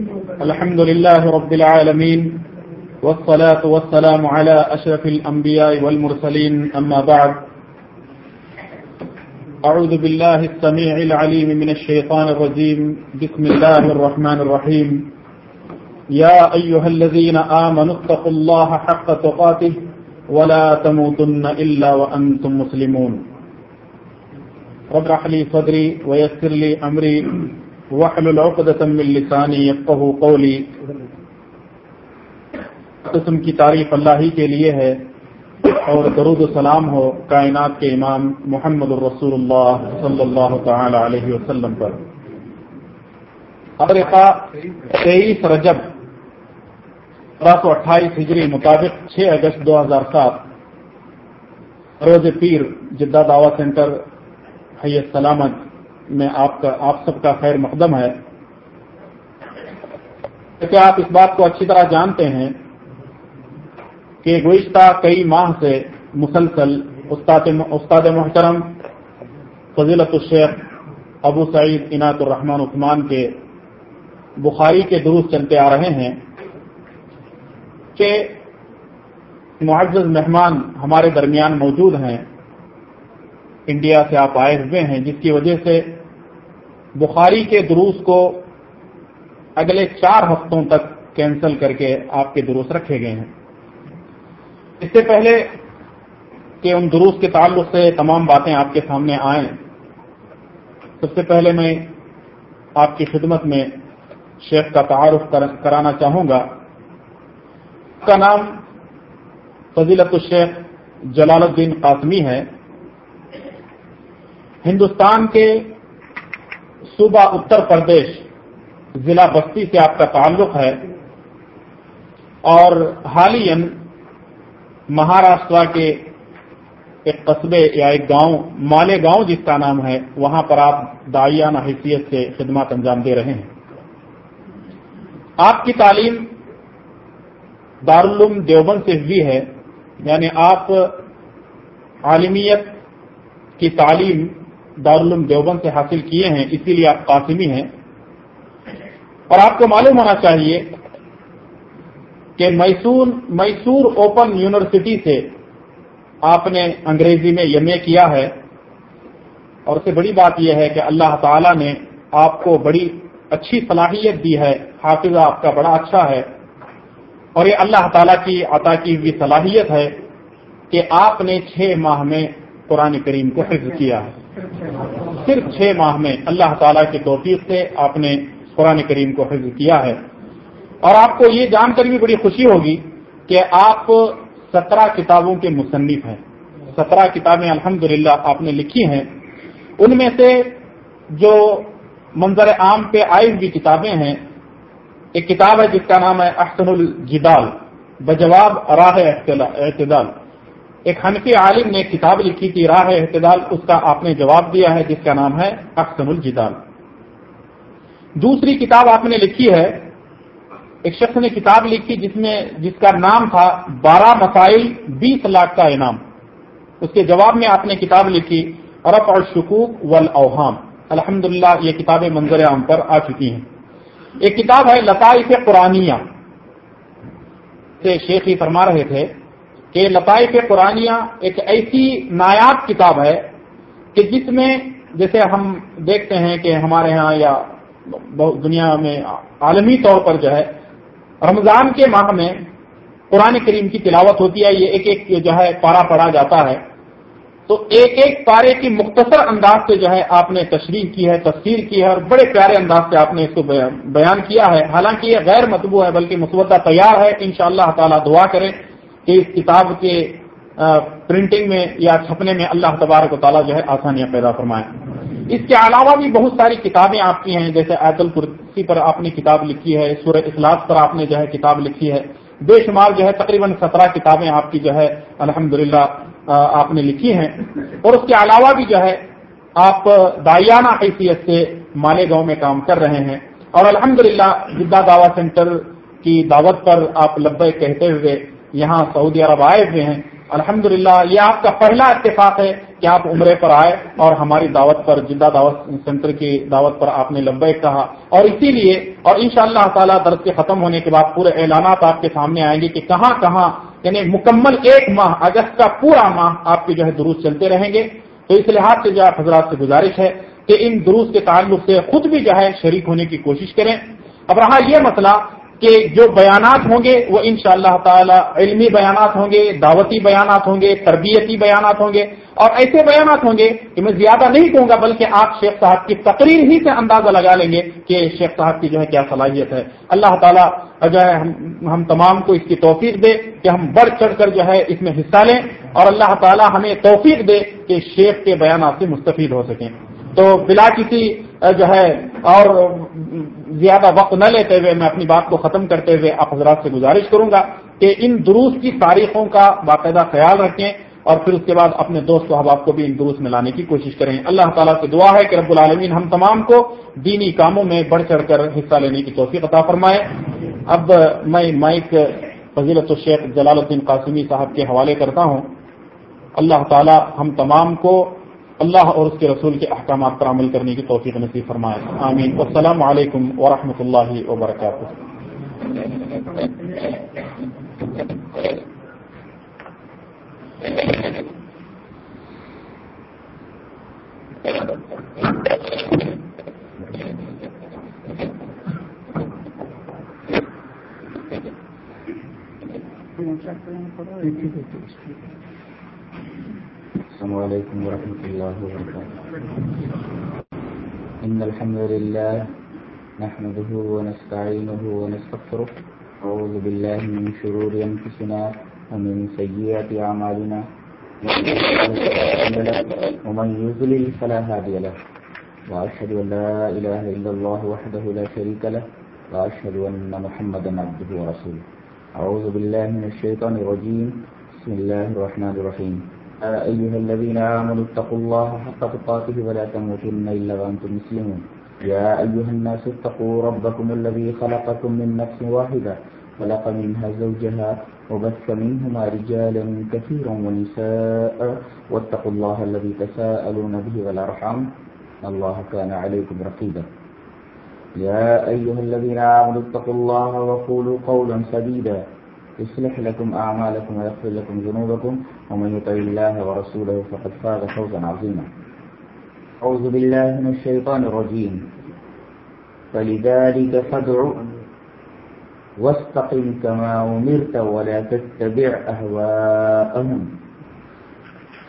الحمد لله رب العالمين والصلاة والسلام على أشرف الأنبياء والمرسلين أما بعد. أعوذ بالله السميع العليم من الشيطان الرجيم بسم الله الرحمن الرحيم يا أيها الذين آمنوا اتقوا الله حق تقاته ولا تموتن إلا وأنتم مسلمون. رب لي صدري ويسر لي أمري وحلل عقدة من لساني يفقه قولي۔ قسم کی تعریف اللہ ہی کے لیے ہے اور درود و سلام ہو کائنات کے امام محمد الرسول اللہ صلی اللہ تعالی علیہ وسلم پر۔ تیئیس رجب پندرہ سو اٹھائیس ہجری مطابق چھ اگست دو ہزار سات روز پیر جدہ دعوی سینٹر حیت سلامت میں آپ کا آپ سب کا خیر مقدم ہے۔ کہ آپ اس بات کو اچھی طرح جانتے ہیں کہ گزشتہ کئی ماہ سے مسلسل استاد استاد محترم فضیلت الشیخ ابو سعید عنایت الرحمان عثمان کے بخاری کے دروس چلتے آ رہے ہیں کہ معزز مہمان ہمارے درمیان موجود ہیں۔ انڈیا سے آپ آئے ہوئے ہیں، جس کی وجہ سے بخاری کے دروس کو اگلے چار ہفتوں تک کینسل کر کے آپ کے دروس رکھے گئے ہیں۔ اس سے پہلے کہ ان دروس کے تعلق سے تمام باتیں آپ کے سامنے آئیں، سب سے پہلے میں آپ کی خدمت میں شیخ کا تعارف کرانا چاہوں گا۔ کا نام فضیلت الشیخ جلال الدین قاسمی ہے۔ ہندوستان کے صوبہ اتر پردیش ضلع بستی سے آپ کا تعلق ہے اور حالین مہاراشٹر کے ایک قصبے یا ایک گاؤں، مالے گاؤں جس کا نام ہے، وہاں پر آپ دائیانہ حیثیت سے خدمات انجام دے رہے ہیں۔ آپ کی تعلیم دارالعلوم دیوبند سے ہوئی ہے یعنی آپ عالمیت کی تعلیم دارالعلوم دیوبند سے حاصل کیے ہیں اسی لیے آپ قاسمی ہیں۔ اور آپ کو معلوم ہونا چاہیے کہ میسور میسور اوپن یونیورسٹی سے آپ نے انگریزی میں ایم اے کیا ہے۔ اور اس سے بڑی بات یہ ہے کہ اللہ تعالی نے آپ کو بڑی اچھی صلاحیت دی ہے۔ حافظہ آپ کا بڑا اچھا ہے۔ اور یہ اللہ تعالیٰ کی عطا کی ہوئی صلاحیت ہے کہ آپ نے چھ ماہ میں قرآن کریم کو حفظ کیا ہے۔ صرف چھ ماہ میں اللہ تعالیٰ کی توفیق سے آپ نے قرآن کریم کو حفظ کیا ہے۔ اور آپ کو یہ جان کر بھی بڑی خوشی ہوگی کہ آپ سترہ کتابوں کے مصنف ہیں۔ سترہ کتابیں الحمد آپ نے لکھی ہیں۔ ان میں سے جو منظر عام پہ آئی ہوئی کتابیں ہیں، ایک کتاب ہے جس کا نام ہے احسن الجدال، بجواب راہ اعتدال۔ ایک حنفی عالم نے کتاب لکھی تھی، راہ اعتدال اس کا آپ نے جواب دیا ہے، جس کا نام ہے احسن الجدال۔ دوسری کتاب آپ نے لکھی ہے، ایک شخص نے کتاب لکھی جس میں، جس کا نام تھا بارہ مسائل، بیس لاکھ کا انعام۔ اس کے جواب میں آپ نے کتاب لکھی عرف اور شکوک ول اوہام الحمد یہ کتابیں منظر عام پر آ چکی ہیں۔ ایک کتاب ہے لطائف قرآنیہ۔ سے شیخ ہی فرما رہے تھے کہ لطائف قرآنیہ ایک ایسی نایاب کتاب ہے کہ جس میں جیسے ہم دیکھتے ہیں کہ ہمارے ہاں یا دنیا میں عالمی طور پر جو ہے، رمضان کے ماہ میں قرآن کریم کی تلاوت ہوتی ہے، یہ ایک ایک جو ہے پارا پڑا جاتا ہے۔ تو ایک ایک پارے کی مختصر انداز سے جو ہے آپ نے تشریح کی ہے، تفسیر کی ہے اور بڑے پیارے انداز سے آپ نے اس کو بیان کیا ہے۔ حالانکہ یہ غیر مطبوع ہے، بلکہ مسودہ تیار ہے۔ ان شاء اللہ تعالیٰ دعا کریں۔ کہ اس کتاب کے پرنٹنگ میں یا چھپنے میں اللہ تبارک و تعالیٰ جو ہے آسانیاں پیدا فرمائیں اس کے علاوہ بھی بہت ساری کتابیں آپ کی ہیں، جیسے ایت القرسی پر آپ نے کتاب لکھی ہے، سورہ اخلاص پر آپ نے جو ہے کتاب لکھی ہے۔ بے شمار جو ہے تقریباً سترہ کتابیں آپ کی جو ہے الحمد آپ نے لکھی ہیں۔ اور اس کے علاوہ بھی جو ہے آپ دائیانہ حیثیت سے مالے گاؤں میں کام کر رہے ہیں۔ اور الحمد للہ جدہ دعوی سینٹر کی دعوت پر آپ لبے کہتے ہوئے یہاں سعودی عرب آئے ہوئے ہیں۔ الحمد یہ آپ کا پہلا اتفاق ہے کہ آپ عمرے پر آئے اور ہماری دعوت پر، جدہ دعوت سینٹر کی دعوت پر آپ نے لبیک کہا۔ اور اسی لیے، اور ان شاء اللہ تعالیٰ درد کے ختم ہونے کے بعد پورے اعلانات آپ کے سامنے آئیں گے کہ کہاں کہاں یعنی مکمل ایک ماہ، اگست کا پورا ماہ آپ کے جو ہے دروس چلتے رہیں گے۔ تو اس لحاظ سے جو ہے حضرات سے گزارش ہے کہ ان دروس کے تعلق سے خود بھی جو ہے شریک ہونے کی کوشش کریں۔ اب رہا یہ مسئلہ کہ جو بیانات ہوں گے وہ ان شاء اللہ تعالی علمی بیانات ہوں گے، دعوتی بیانات ہوں گے، تربیتی بیانات ہوں گے، اور ایسے بیانات ہوں گے کہ میں زیادہ نہیں کہوں گا بلکہ آپ شیخ صاحب کی تقریر ہی سے اندازہ لگا لیں گے کہ شیخ صاحب کی جو ہے کیا صلاحیت ہے۔ اللہ تعالیٰ جو ہے ہم تمام کو اس کی توفیق دے کہ ہم بڑھ چڑھ کر جو ہے اس میں حصہ لیں اور اللہ تعالیٰ ہمیں توفیق دے کہ شیخ کے بیانات سے مستفید ہو سکیں۔ تو بلا کسی جو ہے، اور زیادہ وقت نہ لیتے ہوئے میں اپنی بات کو ختم کرتے ہوئے آپ حضرات سے گزارش کروں گا کہ ان دروس کی تاریخوں کا باقاعدہ خیال رکھیں اور پھر اس کے بعد اپنے دوست و احباب کو بھی ان دروس میں لانے کی کوشش کریں۔ اللہ تعالیٰ سے دعا ہے کہ رب العالمین ہم تمام کو دینی کاموں میں بڑھ چڑھ کر حصہ لینے کی توفیق عطا فرمائے۔ اب میں مائک فضیلت الشیخ جلال الدین قاسمی صاحب کے حوالے کرتا ہوں۔ اللہ تعالیٰ ہم تمام کو اللہ اور اس کے رسول کے احکامات پر عمل کرنے کی توفیق نصیب فرمائے۔ آمین۔ السلام علیکم ورحمۃ اللہ وبرکاتہ السلام عليكم ورحمة الله وبركاته. إن الحمد لله نحمده ونستعينه ونستغفره. أعوذ بالله من شرور أنفسنا ومن سيئات أعمالنا. ومن يضلل فلا هادي له. وأشهد أن لا إله إلا الله وحده لا شريك له. وأشهد أن محمدا عبده ورسوله. أعوذ بالله من الشيطان الرجيم. بسم الله الرحمن الرحيم. يا أيها الذين آمنوا اتقوا الله حق تقاته ولا تموتن إلا وأنتم مسلمون. يا أيها الناس اتقوا ربكم الذي خلقكم من نفس واحدة، خلق منها زوجها وبث منهما رجالا كثيرا ونساء، واتقوا الله الذي تساءلون به والأرحام. الله كان عليكم رقيبا. يا أيها الذين آمنوا اتقوا الله وقولوا قولا سديدا. يصلح لكم أعمالكم ويغفر لكم ذنوبكم. ومن يطع الله ورسوله فقد فاز فوزا عظيما. أعوذ بالله من الشيطان الرجيم. فلذلك فادع واستقم كما أمرت ولا تتبع أهواءهم.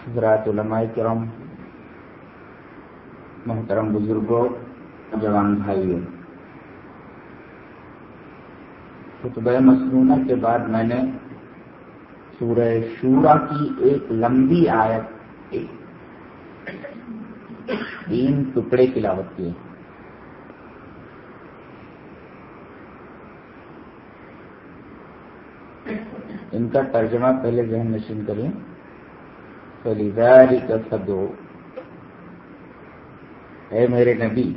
حضرات علماء کرام، محترم بزرگوں جوان بھائیوں، خطبہ مسنونہ کے بعد میں نے سورہ شورا کی ایک لمبی آیت تین ٹکڑے تلاوت کیے ان کا ترجمہ پہلے ذہن نشین کریں۔ فلیداری کا سدو ہے میرے نبی،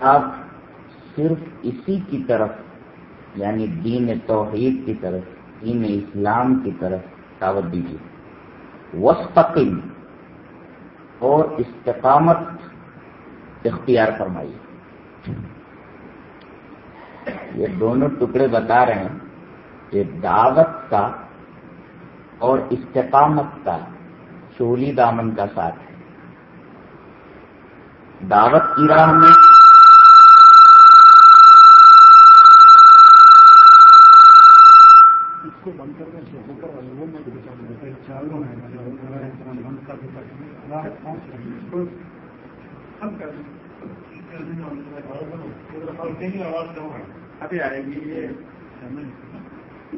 آپ صرف اسی کی طرف یعنی دین توحید کی طرف، دین اسلام کی طرف دعوت دیجیے وسطم اور استقامت اختیار فرمائیے یہ دونوں ٹکڑے بتا رہے ہیں کہ دعوت کا اور استقامت کا چولی دامن کا ساتھ ہے۔ دعوت کی راہ میں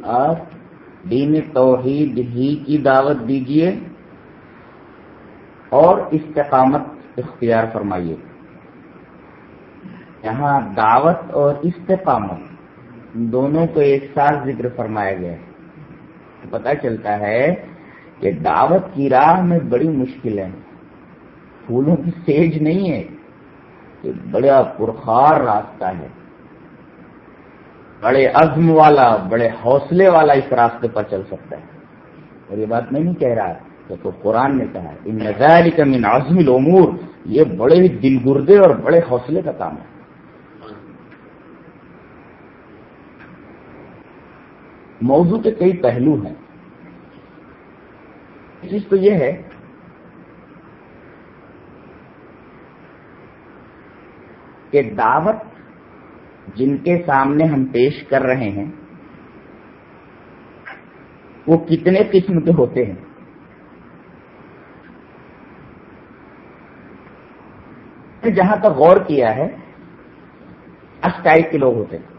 آپ دین توحید ہی کی دعوت دیجیے اور استقامت اختیار فرمائیے۔ یہاں دعوت اور استقامت دونوں کو ایک ساتھ ذکر فرمایا گیا ہے۔ پتہ چلتا ہے کہ دعوت کی راہ میں بڑی مشکل ہے۔ پھولوں کی سیج نہیں ہے یہ بڑا پرخار راستہ ہے۔ بڑے عزم والا بڑے حوصلے والا اس راستے پر چل سکتا ہے۔ اور یہ بات میں نہیں کہہ رہا تو, تو قرآن نے کہا ان نظائر کا من عظم العمور یہ بڑے ہی دل گردے اور بڑے حوصلے کا کام ہے۔ موضوع کے کئی پہلو ہیں۔ چیز تو یہ ہے کہ دعوت جن کے سامنے ہم پیش کر رہے ہیں، وہ کتنے قسم کے ہوتے ہیں۔ جہاں تک غور کیا ہے اس ٹائپ کے لوگ ہوتے ہیں۔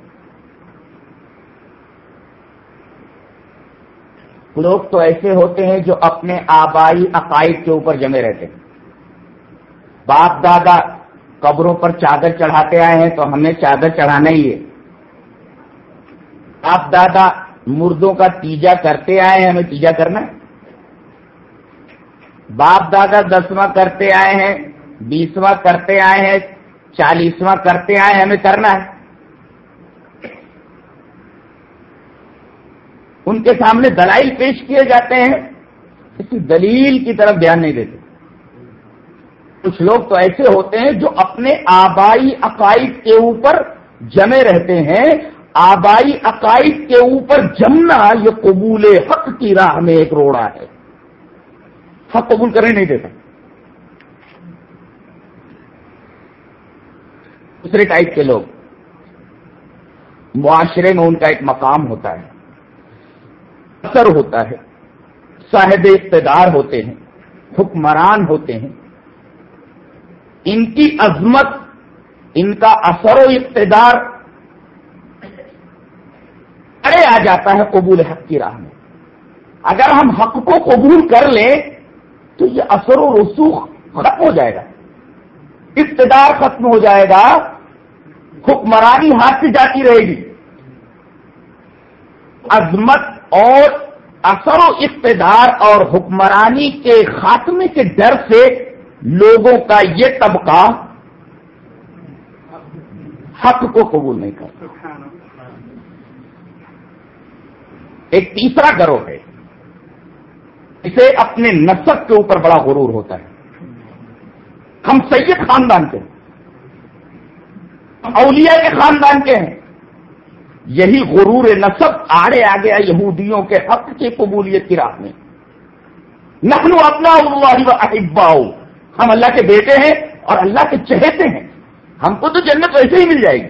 لوگ تو ایسے ہوتے ہیں جو اپنے آبائی عقائد کے اوپر جمے رہتے ہیں۔ باپ دادا قبروں پر چادر چڑھاتے آئے ہیں تو ہمیں چادر چڑھانا ہی ہے۔ باپ دادا مردوں کا تیجا کرتے آئے ہیں، ہمیں تیجا کرنا ہے۔ باپ دادا دسواں کرتے آئے ہیں، بیسواں کرتے آئے ہیں، چالیسواں کرتے آئے ہیں، ہمیں کرنا ہے۔ ان کے سامنے دلائل پیش کیے جاتے ہیں کسی دلیل کی طرف دھیان نہیں دیتے۔ کچھ لوگ تو ایسے ہوتے ہیں جو اپنے آبائی عقائد کے اوپر جمے رہتے ہیں۔ آبائی عقائد کے اوپر جمنا یہ قبول حق کی راہ میں ایک روڑا ہے۔ حق قبول کرنے نہیں دیتا۔ دوسرے ٹائپ کے لوگ، معاشرے میں ان کا ایک مقام ہوتا ہے۔ اثر ہوتا ہے۔ صاحب اقتدار ہوتے ہیں، حکمران ہوتے ہیں۔ ان کی عظمت، ان کا اثر و اقتدار ارے آ جاتا ہے قبول حق کی راہ میں۔ اگر ہم حق کو قبول کر لیں تو یہ اثر و رسوخ ختم ہو جائے گا۔ اقتدار ختم ہو جائے گا، حکمرانی ہاتھ سے جاتی رہے گی۔ عظمت اور اثر و اقتدار اور حکمرانی کے خاتمے کے ڈر سے لوگوں کا یہ طبقہ حق کو قبول نہیں کرتا۔ ایک تیسرا گروہ ہے۔ اسے اپنے نصب کے اوپر بڑا غرور ہوتا ہے۔ ہم سید خاندان کے ہیں۔ اولیاء کے خاندان کے ہیں۔ یہی غرور نصب آڑے آ گیا یہودیوں کے حق کی قبولیت کی راہ میں۔ نخلو اپنا اللہ و احباؤ۔ ہم اللہ کے بیٹے ہیں اور اللہ کے چہتے ہیں۔ ہم کو تو جنت ویسے ہی مل جائے گی۔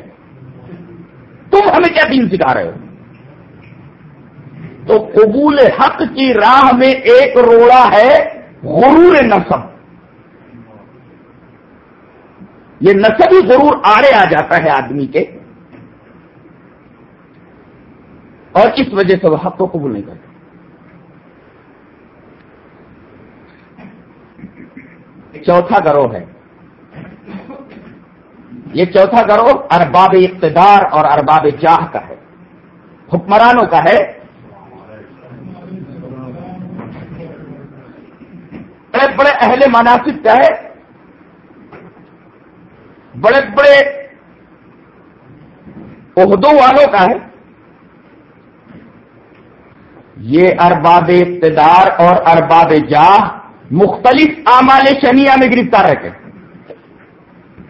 تم ہمیں کیا دین سکھا رہے ہو؟ تو قبول حق کی راہ میں ایک روڑا ہے غرور نصب۔ یہ نصب ہی ضرور آڑے آ جاتا ہے آدمی کے۔ اور اس وجہ سے وہ حق کو قبول نہیں کرتے چوتھا گروہ ہے۔ یہ چوتھا گروہ ارباب اقتدار اور ارباب جاہ کا ہے۔ حکمرانوں کا ہے۔ بڑے بڑے اہل مناسب کا ہے۔ بڑے بڑے عہدوں والوں کا ہے۔ یہ ارباب اقتدار اور ارباب جاہ مختلف اعمال شنیا میں گرفتار رہتے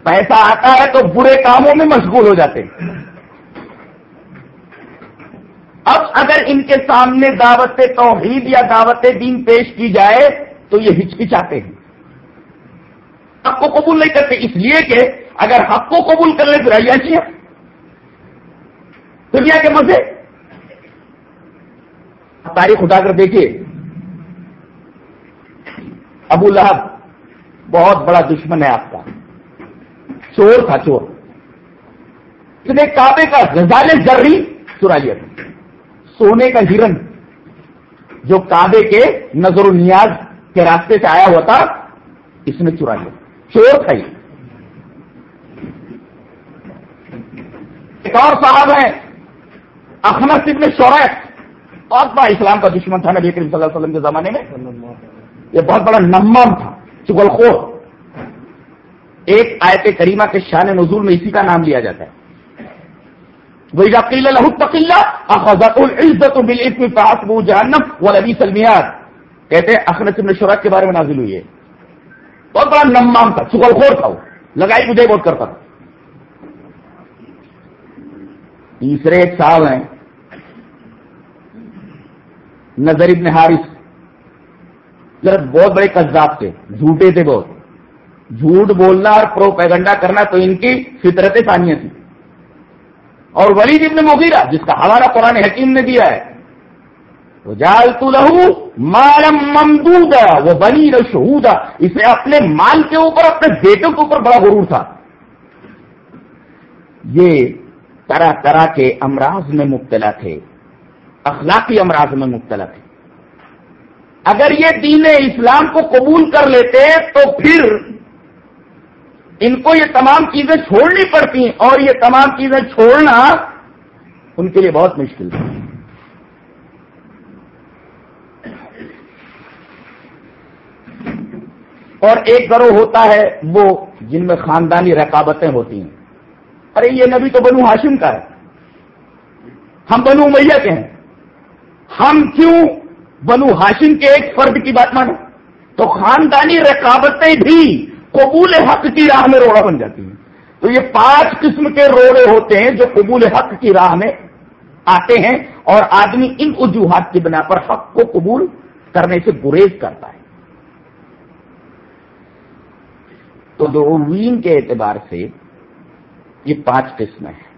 پیسہ آتا ہے تو برے کاموں میں مشغول ہو جاتے ہیں۔ اب اگر ان کے سامنے دعوت توحید یا دعوت دین پیش کی جائے تو یہ ہچکچاتے ہیں۔ حق کو قبول نہیں کرتے، اس لیے کہ اگر حق کو قبول کر تو عیاشی ہے دنیا کے مزے۔ تاریخ اٹھا کر دیکھیے۔ ابو لہب بہت بڑا دشمن ہے آپ کا۔ چور تھا چور۔ اس نے کعبے کا غزال زرری چرا لیا تھا۔ سونے کا ہرن جو کعبے کے نظر و نیاز کے راستے سے آیا ہوا تھا، اس نے چرا لیا۔ چور تھا یہ۔ ایک اور صاحب ہے اخنس ابن شورت بہت بڑا اسلام کا دشمن تھا نبی کریم صلی اللہ علیہ وسلم کے زمانے میں۔ یہ بہت بڑا نمم تھا چگل خور ایک آیت کریمہ کے شان نزول میں اسی کا نام لیا جاتا ہے۔ وہی لہو تقلّہ سلمیات کہتے ہیں اخنس ابن شرک کے بارے میں نازل ہوئی ہے۔ بہت بڑا نمام تھا چکل خور تھا وہ۔ لگائی مجھے بہت کرتا تھا۔ تیسرے ایک صاحب ہیں۔ نظر ابن حارث. بہت بڑے قذاب تھے، جھوٹے تھے بہت. جھوٹ بولنا اور پروپیگنڈا کرنا تو ان کی فطرت ثانیہ تھی. اور ولید ابن مغیرہ، جس کا حوالہ قرآن حکیم نے دیا ہے وہ جال تو لہو مالم ممدودا وہ بنی رشہودا اسے اپنے مال کے اوپر، اپنے بیٹوں کے اوپر بڑا غرور تھا. یہ طرح طرح کے امراض میں مبتلا تھے. اخلاقی امراض میں مبتلا تھے۔ اگر یہ دین اسلام کو قبول کر لیتے تو پھر ان کو یہ تمام چیزیں چھوڑنی پڑتی ہیں اور یہ تمام چیزیں چھوڑنا ان کے لیے بہت مشکل تھا۔ اور ایک گروہ ہوتا ہے وہ جن میں خاندانی رقابتیں ہوتی ہیں۔ ارے یہ نبی تو بنو ہاشم کا ہے۔ ہم بنو میاں کے ہیں۔ ہم کیوں بنو ہاشم کے ایک فرد کی بات مانیں؟ تو خاندانی رقابتیں بھی قبول حق کی راہ میں روڑا بن جاتی ہیں۔ تو یہ پانچ قسم کے روڑے ہوتے ہیں جو قبول حق کی راہ میں آتے ہیں اور آدمی ان وجوہات کی بنا پر حق کو قبول کرنے سے گریز کرتا ہے۔ تو دعوین کے اعتبار سے یہ پانچ قسمیں ہیں۔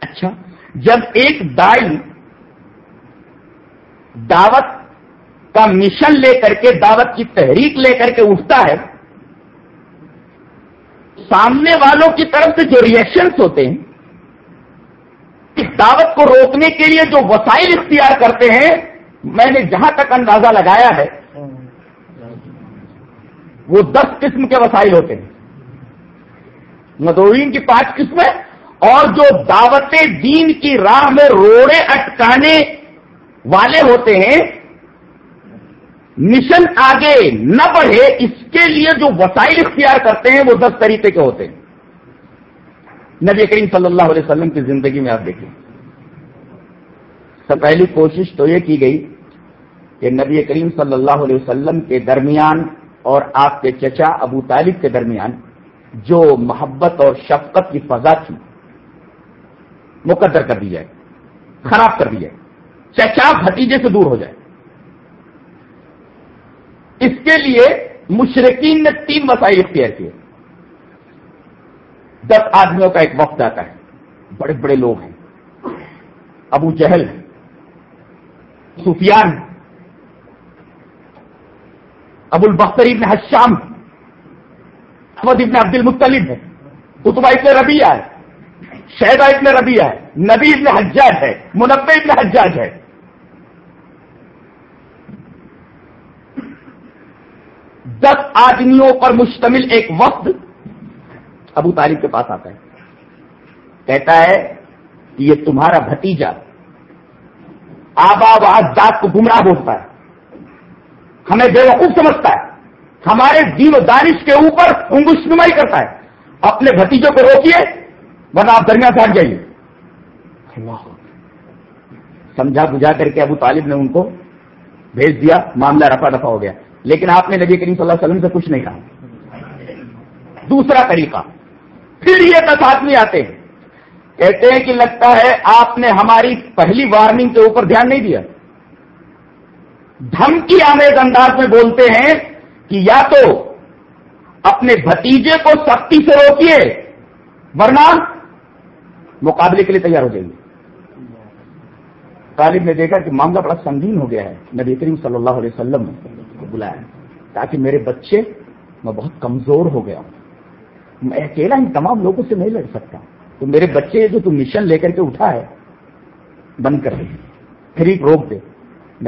اچھا جب ایک دائی دعوت کا مشن لے کر کے، دعوت کی تحریک لے کر کے اٹھتا ہے، سامنے والوں کی طرف سے جو ریئیکشنس ہوتے ہیں، اس دعوت کو روکنے کے لیے جو وسائل اختیار کرتے ہیں، میں نے جہاں تک اندازہ لگایا ہے، وہ دس قسم کے وسائل ہوتے ہیں۔ مدورین کی پانچ قسمیں، اور جو دعوت دین کی راہ میں روڑے اٹکانے والے ہوتے ہیں مشن آگے نہ بڑھے، اس کے لیے جو وسائل اختیار کرتے ہیں، وہ دس طریقے کے ہوتے ہیں۔ نبی کریم صلی اللہ علیہ وسلم کی زندگی میں آپ دیکھیں۔ سب پہلی کوشش تو یہ کی گئی کہ نبی کریم صلی اللہ علیہ وسلم کے درمیان اور آپ کے چچا ابو طالب کے درمیان جو محبت اور شفقت کی فضا تھی، مقدر کر دی جائے، خراب کر دی جائے۔ چچا بھتیجے سے دور ہو جائے۔ اس کے لیے مشرقین نے تین مسائل اختیار کیے۔ دس آدمیوں کا ایک وقت آتا ہے۔ بڑے بڑے لوگ ہیں۔ ابو جہل سفیان ابو البختر ابن حشام احمد ابن عبد المطلب ہے اتبا ابن ربیہ ہے شہدا ابن ربیہ ہے نبی ابن حجاج ہے منبع ابن حجاج ہے دس آدمیوں پر مشتمل ایک وقت ابو طالب کے پاس آتا ہے۔ کہتا ہے کہ یہ تمہارا بھتیجا آبا و اجداد کو گمراہ بولتا ہے۔ ہمیں بے وقوف سمجھتا ہے۔ ہمارے دین و دانش کے اوپر انگوش نمائی کرتا ہے۔ اپنے بھتیجوں کو روکیے، ورنہ آپ درمیان سے ہٹ جائیے۔ سمجھا بجھا کر کے ابو طالب نے ان کو بھیج دیا، معاملہ رفا دفا ہو گیا۔ لیکن آپ نے نبی کریم صلی اللہ علیہ وسلم سے کچھ نہیں کہا۔ دوسرا طریقہ، پھر یہ دس آدمی آتے ہیں۔ کہتے ہیں کہ لگتا ہے آپ نے ہماری پہلی وارننگ کے اوپر دھیان نہیں دیا۔ دھمکی آمیز انداز میں بولتے ہیں کہ یا تو اپنے بھتیجے کو سختی سے روکیے، ورنہ مقابلے کے لیے تیار ہو جائیے۔ طالب نے دیکھا کہ معاملہ بڑا سنگین ہو گیا ہے۔ نبی کریم صلی اللہ علیہ وسلم کو بلایا تاکہ میرے بچے، میں بہت کمزور ہو گیا ہوں۔ میں اکیلا ان تمام لوگوں سے نہیں لڑ سکتا۔ تو میرے بچے، جو تم مشن لے کر کے اٹھا ہے، بند کر دے۔ پھر ایک روک دے۔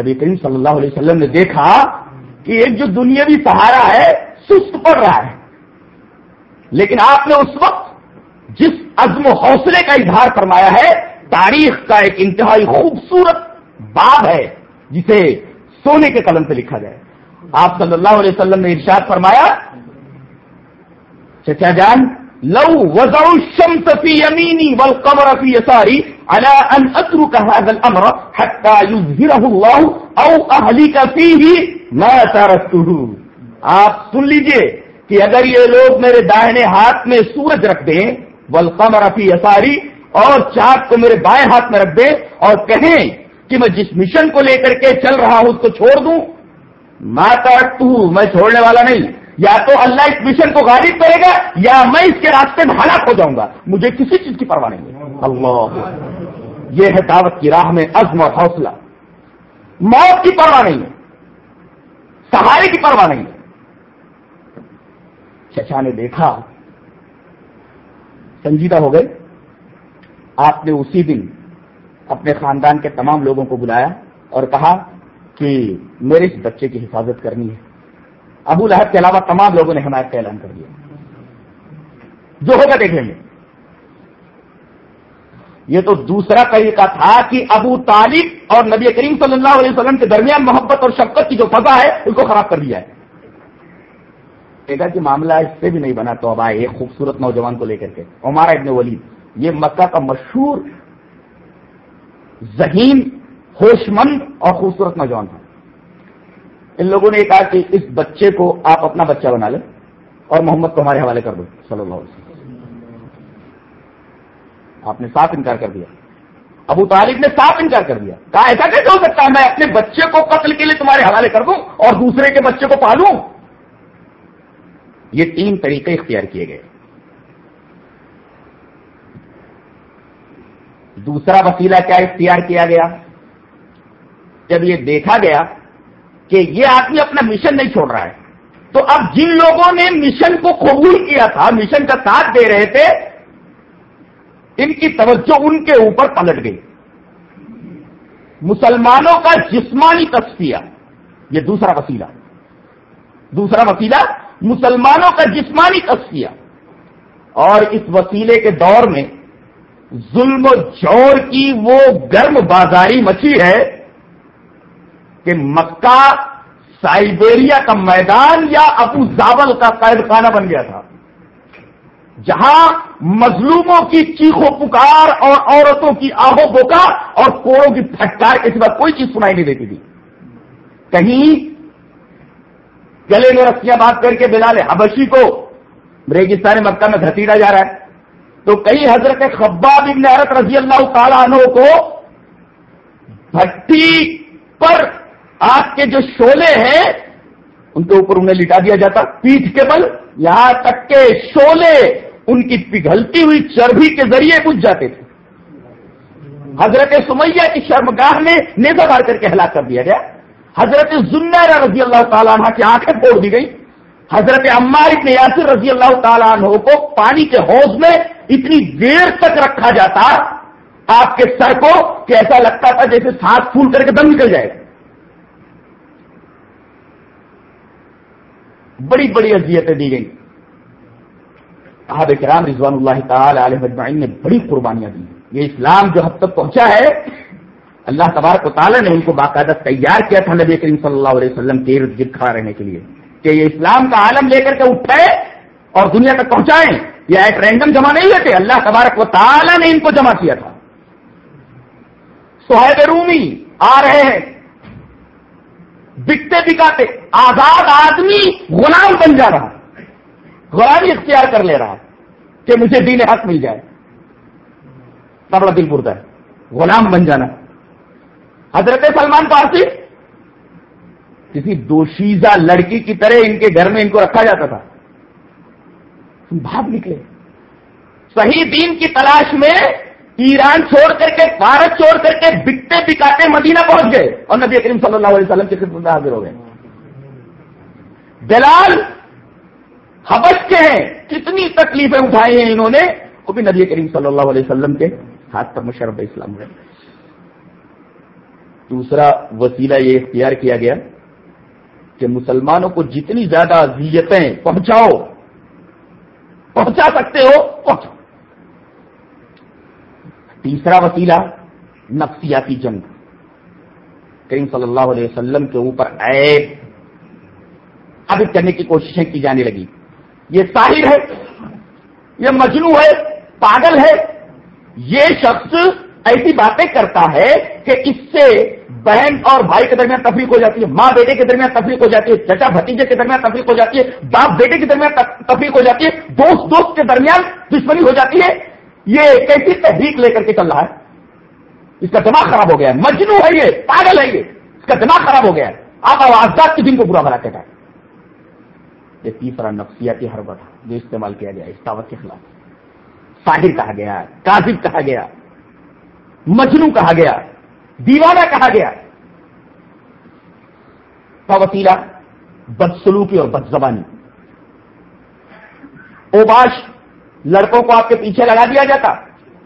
نبی کریم صلی اللہ علیہ وسلم نے دیکھا کہ ایک جو دنیاوی سہارا ہے، سست پڑ رہا ہے۔ لیکن آپ نے اس وقت جس عزم و حوصلے کا اظہار فرمایا ہے، تاریخ کا ایک انتہائی خوبصورت باب ہے، جسے سونے کے قلم سے لکھا جائے۔ آپ صلی اللہ علیہ وسلم نے ارشاد فرمایا چچا جان؟ لو وزع الشمس في يميني والقمر في يساري على ان اترك هذا الامر حتى يظهره الله او اهلك فيه میں رکھتا ہوں آپ سن لیجیے کہ اگر یہ لوگ میرے داہنے ہاتھ میں سورج رکھ دیں ولقم رفی اثاری اور چاند کو میرے بائیں ہاتھ میں رکھ دیں، اور کہیں کہ میں جس مشن کو لے کر کے چل رہا ہوں اس کو چھوڑ دوں میں رکھتا ہوں میں چھوڑنے والا نہیں۔ یا تو اللہ اس مشن کو غالب کرے گا، یا میں اس کے راستے میں ہلاک ہو جاؤں گا۔ مجھے کسی چیز کی پرواہ نہیں ہے۔ اللہ۔ یہ ہے دعوت کی راہ میں عزم اور حوصلہ۔ موت کی پرواہ نہیں ہے۔ سہارے کی پرواہ نہیں ہے۔ چچا نے دیکھا۔ سنجیدہ ہو گئے۔ آپ نے اسی دن اپنے خاندان کے تمام لوگوں کو بلایا اور کہا کہ میرے اس بچے کی حفاظت کرنی ہے۔ ابو لہب کے علاوہ تمام لوگوں نے حمایت کا اعلان کر دیا۔ جو ہوگا دیکھیں گے۔ یہ تو دوسرا طریقہ تھا کہ ابو طالب اور نبی کریم صلی اللہ علیہ وسلم کے درمیان محبت اور شفقت کی جو فضا ہے، اس کو خراب کر دیا ہے۔ کہ معاملہ اس سے بھی نہیں بنا تو اب آئے ایک خوبصورت نوجوان کو لے کر کے، عمارہ ابن ولید۔ یہ مکہ کا مشہور ذہین ہوش مند اور خوبصورت نوجوان تھا ان لوگوں نے کہا کہ اس بچے کو آپ اپنا بچہ بنا لیں اور محمد کو ہمارے حوالے کر دو، صلی اللہ علیہ وسلم۔ آپ نے صاف انکار کر دیا۔ ابو طالب نے صاف انکار کر دیا۔ کہا، ایسا کیسے ہو سکتا ہے؟ میں اپنے بچے کو قتل کے لیے تمہارے حوالے کر دوں اور دوسرے کے بچے کو پالوں؟ یہ تین طریقے اختیار کیے گئے۔ دوسرا وسیلہ کیا اختیار کیا گیا؟ جب یہ دیکھا گیا کہ یہ آدمی اپنا مشن نہیں چھوڑ رہا ہے، تو اب جن لوگوں نے مشن کو قبول کیا تھا، مشن کا ساتھ دے رہے تھے، ان کی توجہ ان کے اوپر پلٹ گئی۔ مسلمانوں کا جسمانی تصفیہ یہ دوسرا وسیلہ۔ دوسرا وسیلہ، مسلمانوں کا جسمانی تصفیہ اور اس وسیلے کے دور میں ظلم و جور کی وہ گرم بازاری مچھی ہے کہ مکہ، سائبیریا کا میدان یا ابو زاول کا قید خانہ بن گیا تھا۔ جہاں مظلوموں کی چیخو پکار اور عورتوں کی آہو بوکا اور کوڑوں کی پھٹکار کے سوا کوئی چیز سنائی نہیں دیتی تھی۔ کہیں گلے میں رسیاں بات کر کے بلال حبشی کو ریگستان مکہ میں گھسیٹا جا رہا ہے۔ تو کئی حضرت خباب ابن حرت رضی اللہ تعالیٰ عنہ کو بھٹی پر آگ کے جو شولے ہیں، ان کے اوپر انہیں لٹا دیا جاتا، پیٹھ کے بل، یہاں تک کہ شولے ان کی پگھلتی ہوئی چربی کے ذریعے بج جاتے تھے۔ حضرت سمیہ کی شرمگاہ میں نیزا مار کر کے ہلاک کر دیا گیا۔ حضرت زنیرہ رضی اللہ تعالیٰ عنہ کی آنکھیں پھوڑ دی گئی حضرت عمار ابن یاسر رضی اللہ تعالیٰ عنہ کو پانی کے حوض میں اتنی دیر تک رکھا جاتا، آپ کے سر کو کہ ایسا لگتا تھا جیسے سانس پھول کر کے دم نکل جائے۔ گا بڑی بڑی اذیتیں دی گئی صحابہ کرام رضوان اللہ تعالی علیہ مجمعین نے بڑی قربانیاں دی۔ یہ اسلام جو حد تک پہنچا ہے، اللہ تبارک و تعالیٰ نے ان کو باقاعدہ تیار کیا تھا نبی کریم صلی اللہ علیہ وسلم کے ارد گرد کھڑا رہنے کے لیے۔ کہ یہ اسلام کا عالم لے کر کے اٹھے اور دنیا تک پہنچائیں یا ایک رینڈم جمع نہیں ہوتے۔ اللہ تبارک و تعالیٰ نے ان کو جمع کیا تھا۔ سہیب رومی آ رہے ہیں۔ بکتے بکاتے آزاد آدمی غلام بن جا رہا غلامی اختیار کر لے رہا کہ مجھے دین حق مل جائے۔ بڑا دل پورتا ہے، غلام بن جانا۔ حضرت سلمان پارسی کسی دوشیزہ لڑکی کی طرح ان کے گھر میں ان کو رکھا جاتا تھا۔ بھاگ نکلے۔ صحیح دین کی تلاش میں ایران چھوڑ کر کے، بھارت چھوڑ کر کے بکتے بکاتے مدینہ پہنچ گئے اور نبی کریم صلی اللہ علیہ وسلم کی خدمت میں حاضر ہو گئے۔ دلال حبش کے ہیں، کتنی تکلیفیں اٹھائی ہیں انہوں نے، وہ بھی نبی کریم صلی اللہ علیہ وسلم کے ہاتھ پر مشرف اسلام ہوئے دوسرا وسیلہ یہ اختیار کیا گیا کہ مسلمانوں کو جتنی زیادہ اذیتیں پہنچاؤ، پہنچا سکتے ہو پہنچو تیسرا وسیلہ نفسیاتی جنگ۔ کریم صلی اللہ علیہ وسلم کے اوپر عیب ثابت کرنے کی کوششیں کی جانے لگی۔ یہ ساحر ہے، یہ مجنو ہے، پاگل ہے۔ یہ شخص ایسی باتیں کرتا ہے کہ اس سے بہن اور بھائی کے درمیان تفریق ہو جاتی ہے، ماں بیٹے کے درمیان تفریق ہو جاتی ہے، چچا بھتیجے کے درمیان تفریق ہو جاتی ہے، باپ بیٹے کے درمیان تفریق ہو جاتی ہے، دوست دوست کے درمیان دشمنی ہو جاتی ہے۔ یہ کیسی تحریک لے کر کے چل رہا ہے؟ اس کا دماغ خراب ہو گیا ہے۔ مجنو ہے یہ، پاگل ہے یہ۔ اس کا دماغ خراب ہو گیا ہے۔ آپ آزاد کے دن کو برا بھلا کہتا ہے یہ تیسرا نفسیاتی حربہ تھا جو استعمال کیا گیا اس دعوت کے خلاف۔ ساحر کہا گیا، کاذب کہا گیا مجنو کہا گیا، دیوانہ کہا گیا۔ وسیلہ بدسلوکی اور بد زبانی اوباش لڑکوں کو آپ کے پیچھے لگا دیا جاتا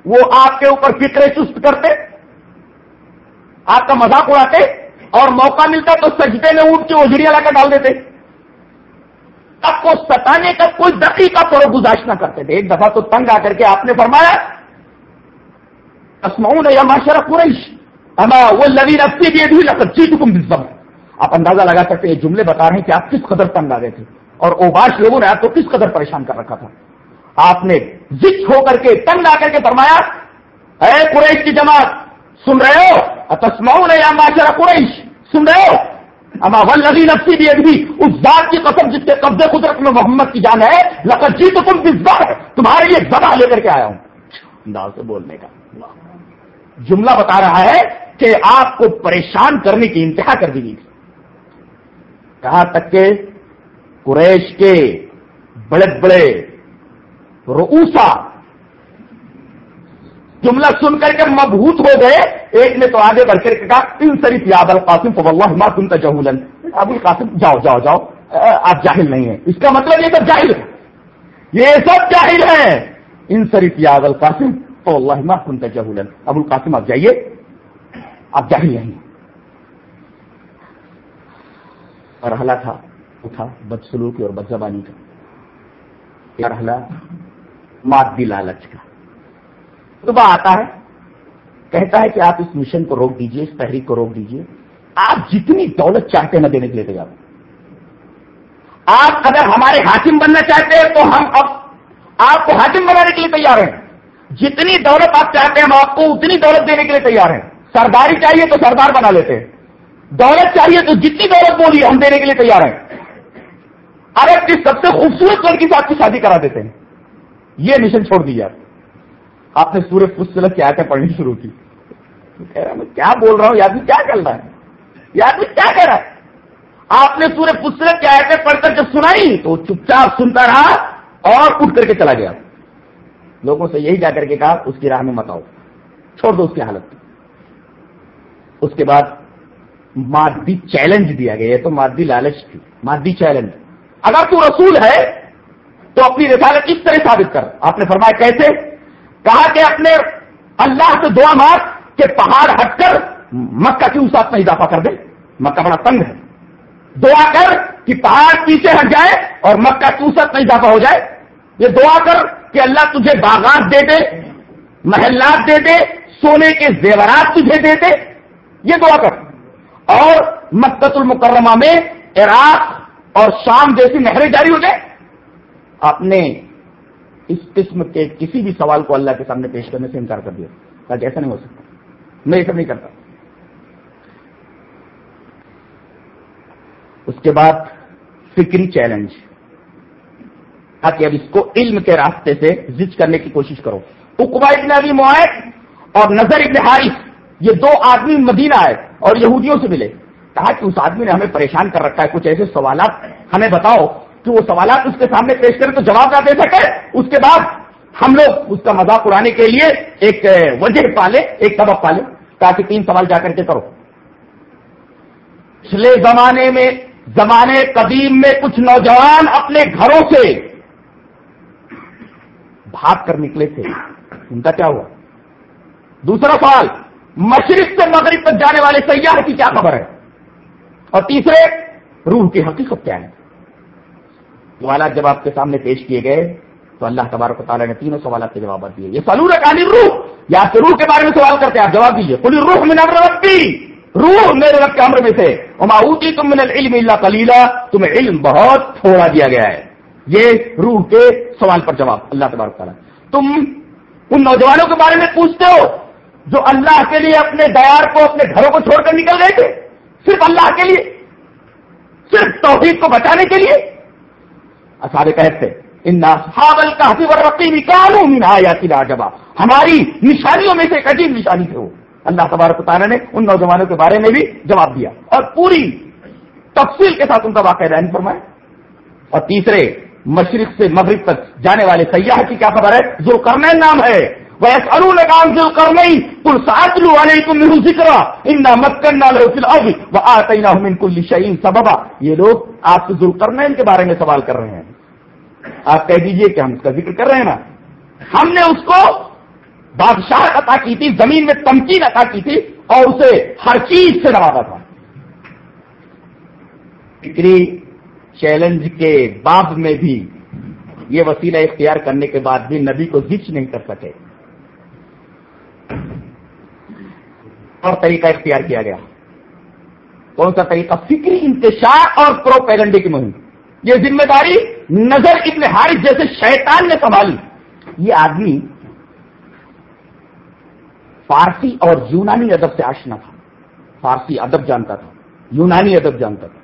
وہ آپ کے اوپر فکرے چست کرتے آپ کا مذاق اڑاتے اور موقع ملتا تو سجدے میں اونٹ کی اجڑیاں لا کر ڈال دیتے اب کو ستانے کا کوئی دقیقہ پر گزاشت نہ کرتے تھے۔ ایک دفعہ تو تنگ آ کر کے آپ نے فرمایا اسمعون یا معاشرہ قریش، اما وہ لوی رفتی بھی بھی لقد جیتکم بالضبط آپ اندازہ لگا سکتے ہیں، جملے بتا رہے ہیں کہ آپ کس قدر تنگ آ گئے تھے اور اوباش لوگوں نے آپ کو کس قدر پریشان کر رکھا تھا۔ آپ نے زچ ہو کر کے تنگ آ کر کے فرمایا، اے قریش کی جماعت، سن رہے ہو؟ تسمعون یا معاشرہ قریش؟ سن رہے ہو؟ اما ولوی نفسی بھی بھی اس ذات کی قسم جس کے قبضے قدرت میں محمد کی جان ہے، لقد جی تو تم ہے تمہارے لیے زبا لے کر کے آیا ہوں۔ انداز سے بولنے کا۔ جملہ بتا رہا ہے کہ آپ کو پریشان کرنے کی انتہا کر دی گئی۔ کہاں تک کہ قریش کے بڑے بڑے روسا جملہ سن کر کے مبہوت ہو گئے۔ ایک نے تو آگے بڑھ کر کے کہا، ان شریف یاد القاسم فب اللہ ما سنتا جہولن۔ ابو القاسم، جاؤ جاؤ جاؤ۔ آپ جاہل نہیں ہیں۔ اس کا مطلب یہ سب جاہل ہے یہ سب جاہل ہیں۔ ان شریف یاد القاسم تو اللہ ما سنتا جہولن۔ ابو القاسم، آپ جائیے۔ آپ جاہل نہیں مرحلہ تھا تھا بدسلوکی اور بد زبانی کا۔ مرحلہ مادی لالچ کا۔ صبح آتا ہے، کہتا ہے کہ آپ اس مشن کو روک دیجیے، اس تحریک کو روک دیجیے۔ آپ جتنی دولت چاہتے ہیں نہ دینے کے لیے تیار آپ اگر ہمارے حاکم بننا چاہتے ہیں تو ہم اب آپ کو حاکم بنانے کے لیے تیار ہیں۔ جتنی دولت آپ چاہتے ہیں ہم آپ کو اتنی دولت دینے کے لیے تیار ہیں۔ سرداری چاہیے تو سردار بنا لیتے ہیں۔ دولت چاہیے تو جتنی دولت بولی ہم دینے کے لیے تیار ہیں۔ ارب کی سب سے خوبصورت لڑکی سے آپ کی شادی کرا دیتے ہیں یہ مشن چھوڑ دیا آپ نے سورج فصلت کی آیتیں پڑھنی شروع کی۔ کہہ رہا میں کیا بول رہا ہوں؟ یاد کیا چل رہا ہے؟ یاد کیا کہہ رہا ہے؟ آپ نے سورج فصلت کی آیتیں پڑھ کر جب سنائی، تو چپ چاپ سنتا رہا اور اٹھ کر کے چلا گیا۔ لوگوں سے یہی جا کر کے کہا، اس کی راہ میں مت آؤ، چھوڑ دو اس کی حالت۔ اس کے بعد مادی چیلنج دیا گیا تو مادی لالچ تھی، مادی چیلنج۔ اگر تو رسول ہے تو اپنی رسالت کس طرح ثابت کر۔ آپ نے فرمایا کیسے؟ کہا کہ اپنے اللہ سے دعا مار کہ پہاڑ ہٹ کر مکہ کی اسات میں اضافہ کر دے۔ مکہ بڑا تنگ ہے۔ دعا کر کہ پہاڑ پیچھے ہٹ جائے اور مکہ کی اسات میں اضافہ ہو جائے۔ یہ دعا کر کہ اللہ تجھے باغات دے دے، محلات دے دے، سونے کے زیورات تجھے دے دے۔ یہ دعا کر۔ اور مکت المکرمہ میں عراق اور شام جیسی نہریں جاری ہو جائے۔ آپ نے اس قسم کے کسی بھی سوال کو اللہ کے سامنے پیش کرنے سے انکار کر دیا تاکہ ایسا نہیں ہو سکتا۔ میں ایسا نہیں کرتا۔ اس کے بعد فکری چیلنج۔ تاکہ اب اس کو علم کے راستے سے زد کرنے کی کوشش کرو۔ اقبا ابن ابھی معاہد اور نظر ابن حارث، یہ دو آدمی مدینہ آئے اور یہودیوں سے ملے۔ کہا کہ اس آدمی نے ہمیں پریشان کر رکھا ہے، کچھ ایسے سوالات ہمیں بتاؤ کہ وہ سوالات اس کے سامنے پیش کریں تو جواب نہ دے سکے۔ اس کے بعد ہم لوگ اس کا مذاق اڑانے کے لیے ایک وجہ پالے، ایک سبق پالے، تاکہ تین سوال جا کر کے کرو۔ پچھلے زمانے میں، زمانے قدیم میں کچھ نوجوان اپنے گھروں سے بھاگ کر نکلے تھے۔ ان کا کیا ہوا؟ دوسرا سوال، مشرق سے مغرب تک جانے والے سیاح کی کیا خبر ہے؟ اور تیسرے، روح کی حقیقت کیا ہے؟ سوالات جب آپ کے سامنے پیش کیے گئے، تو اللہ تبارک و تعالیٰ نے تینوں سوالات کے جوابات دیے۔ یہ سلور کانی روح، یا آپ کے روح کے بارے میں سوال کرتے ہیں، آپ جواب دیجیے پوری روح میں ربی، روح میرے رب کے امر میں سے۔ اماؤتی تم من العلم اللہ کلیلہ تمہیں علم بہت تھوڑا دیا گیا ہے۔ یہ روح کے سوال پر جواب، اللہ تبارک تعالیٰ۔ تم ان نوجوانوں کے بارے میں پوچھتے ہو جو اللہ کے لیے اپنے دیار کو، اپنے گھروں کو چھوڑ کر نکل گئے تھے؟ صرف اللہ کے لیے؟ صرف توحید کو بچانے کے لیے؟ اصحاب کہتے ان صحابل کا حفیظ رقی ہماری نشانیوں میں سے ایک عجیب نشانی تھے وہ۔ اللہ تبارک تعالیٰ نے ان نوجوانوں کے بارے میں بھی جواب دیا۔ اور پوری تفصیل کے ساتھ ان کا واقعہ بیان فرمایا اور تیسرے، مشرق سے مغرب تک جانے والے سیاح کی کیا خبر ہے؟ جو کرنے نام ہے۔ وہ ارون کام جو کر نہیں کل ساتلو والے ذکر ان مکن وہ کل شعین سببا۔ یہ لوگ آپ سے ذل کرنے کے بارے میں سوال کر رہے ہیں۔ آپ کہہ دیجیے کہ ہم اس کا ذکر کر رہے ہیں نا۔ ہم نے اس کو بادشاہ عطا کی تھی، زمین میں تمکین عطا کی تھی اور اسے ہر چیز سے نوازا تھا۔ فکری چیلنج کے باب میں بھی یہ وسیلہ اختیار کرنے کے بعد بھی نبی کو زچ نہیں کر سکے۔ اور طریقہ اختیار کیا گیا۔ کون سا طریقہ؟ فکری انتشار اور پروپیگنڈے کی مہم۔ یہ ذمہ داری نظر ابن حارث جیسے شیطان نے سنبھالی۔ یہ آدمی فارسی اور یونانی ادب سے آشنا تھا۔ فارسی ادب جانتا تھا، یونانی ادب جانتا تھا۔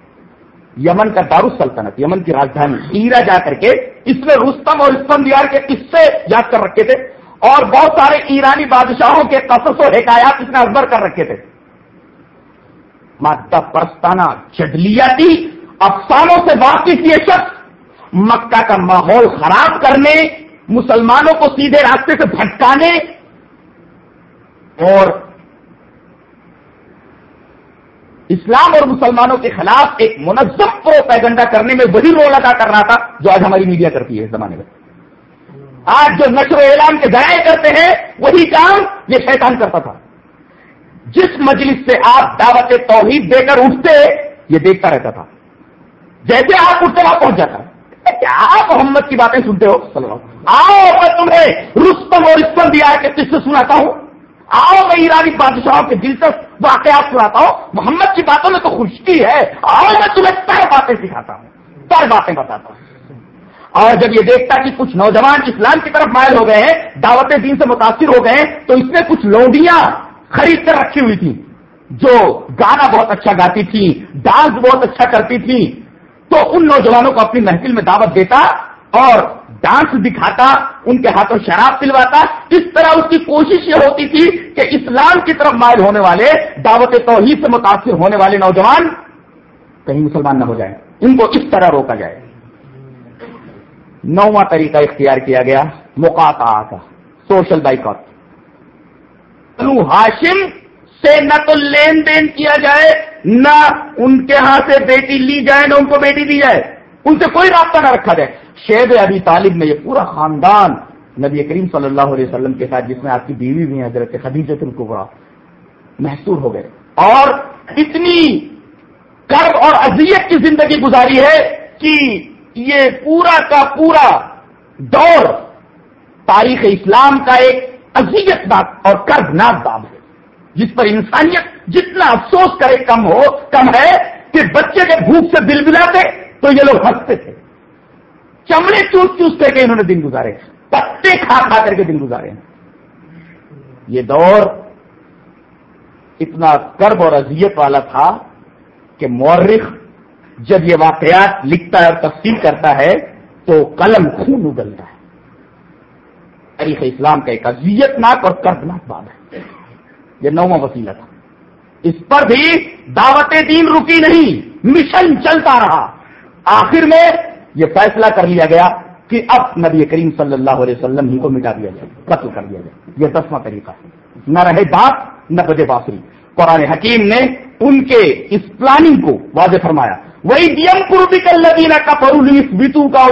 یمن کا دارالسلطنت، یمن کی راجدھانی، ایرا جا کر کے اس میں رستم اور اسفندیار کے قصے یاد کر رکھے تھے اور بہت سارے ایرانی بادشاہوں کے قصص و حکایات اس نے ازبر کر رکھے تھے۔ مادہ پرستانہ چڈلیاتی افسانوں سے واقف یہ شخص مکہ کا ماحول خراب کرنے، مسلمانوں کو سیدھے راستے سے بھٹکانے اور اسلام اور مسلمانوں کے خلاف ایک منظم پرو پیگنڈا کرنے میں وہی رول ادا کر رہا تھا جو آج ہماری میڈیا کرتی ہے اس زمانے میں۔ آج جو نشر و اعلان کے ذرائع کرتے ہیں، وہی کام یہ شیطان کرتا تھا۔ جس مجلس سے آپ دعوت توحید دے کر اٹھتے، یہ دیکھتا رہتا تھا۔ جیسے آپ اٹھتے وہاں پہنچ جاتا کیا آپ محمد کی باتیں سنتے ہو؟ آؤ، میں تمہیں رستم اور اسپن دیا کہ کس سے سناتا ہوں؟ آؤ، میں ایرانی بادشاہوں کے دلچسپ واقعات سناتا ہوں۔ محمد کی باتوں میں تو خشکی ہے۔ آؤ، میں تمہیں تر باتیں سکھاتا ہوں۔ تر باتیں بتاتا ہوں۔ اور جب یہ دیکھتا کہ کچھ نوجوان اسلام کی طرف مائل ہو گئے ہیں، دعوت دین سے متاثر ہو گئے ہیں، تو اس نے کچھ لوڈیاں خرید کر رکھی ہوئی تھی جو گانا بہت اچھا گاتی تھی ڈانس بہت اچھا کرتی تھی تو ان نوجوانوں کو اپنی محفل میں دعوت دیتا اور ڈانس دکھاتا، ان کے ہاتھوں شراب پلواتا۔ اس طرح اس کی کوشش یہ ہوتی تھی کہ اسلام کی طرف مائل ہونے والے، دعوت توحید سے متاثر ہونے والے نوجوان کہیں مسلمان نہ ہو جائیں۔ ان کو اس طرح روکا جائے۔ نواں طریقہ اختیار کیا گیا مقاطع کا، سوشل بائیکاٹ۔ ہاشم سے نہ تو لین دین کیا جائے، نہ ان کے ہاں سے بیٹی لی جائے، نہ ان کو بیٹی دی جائے۔ ان سے کوئی رابطہ نہ رکھا جائے۔ شیب ابھی طالب میں یہ پورا خاندان نبی کریم صلی اللہ علیہ وسلم کے ساتھ، جس میں آپ کی بیوی بھی ہیں، حضرت خدیجت القبرا محسور ہو گئے۔ اور اتنی کرب اور اذیت کی زندگی گزاری ہے کہ یہ پورا کا پورا دور تاریخ اسلام کا ایک اذیت ناک اور کرب ناک باب ہے۔ جس پر انسانیت جتنا افسوس کرے کم ہو، کم ہے کہ بچے کے بھوک سے دل بلاتے تو یہ لوگ ہنستے تھے۔ چمڑے چوس چوس کر کے انہوں نے دن گزارے، پتے کھا کھا کر کے دن گزارے۔ یہ دور اتنا کرب اور اذیت والا تھا کہ مورخ جب یہ واقعات لکھتا ہے اور تفصیل کرتا ہے تو قلم خون اگلتا ہے۔ تاریخ اسلام کا ایک اذیت ناک اور کردناک بات ہے۔ یہ نواں وسیلہ تھا۔ اس پر بھی دعوت دین رکی نہیں، مشن چلتا رہا۔ آخر میں یہ فیصلہ کر لیا گیا کہ اب نبی کریم صلی اللہ علیہ وسلم ہی کو مٹا دیا جائے، قتل کر دیا جائے۔ یہ دسواں طریقہ ہے۔ نہ رہے بات، نہ بجے باسری۔ قرآن حکیم نے ان کے اس پلاننگ کو واضح فرمایا۔ وہی ڈیم پور لگینا کا پرولیس بیتو کا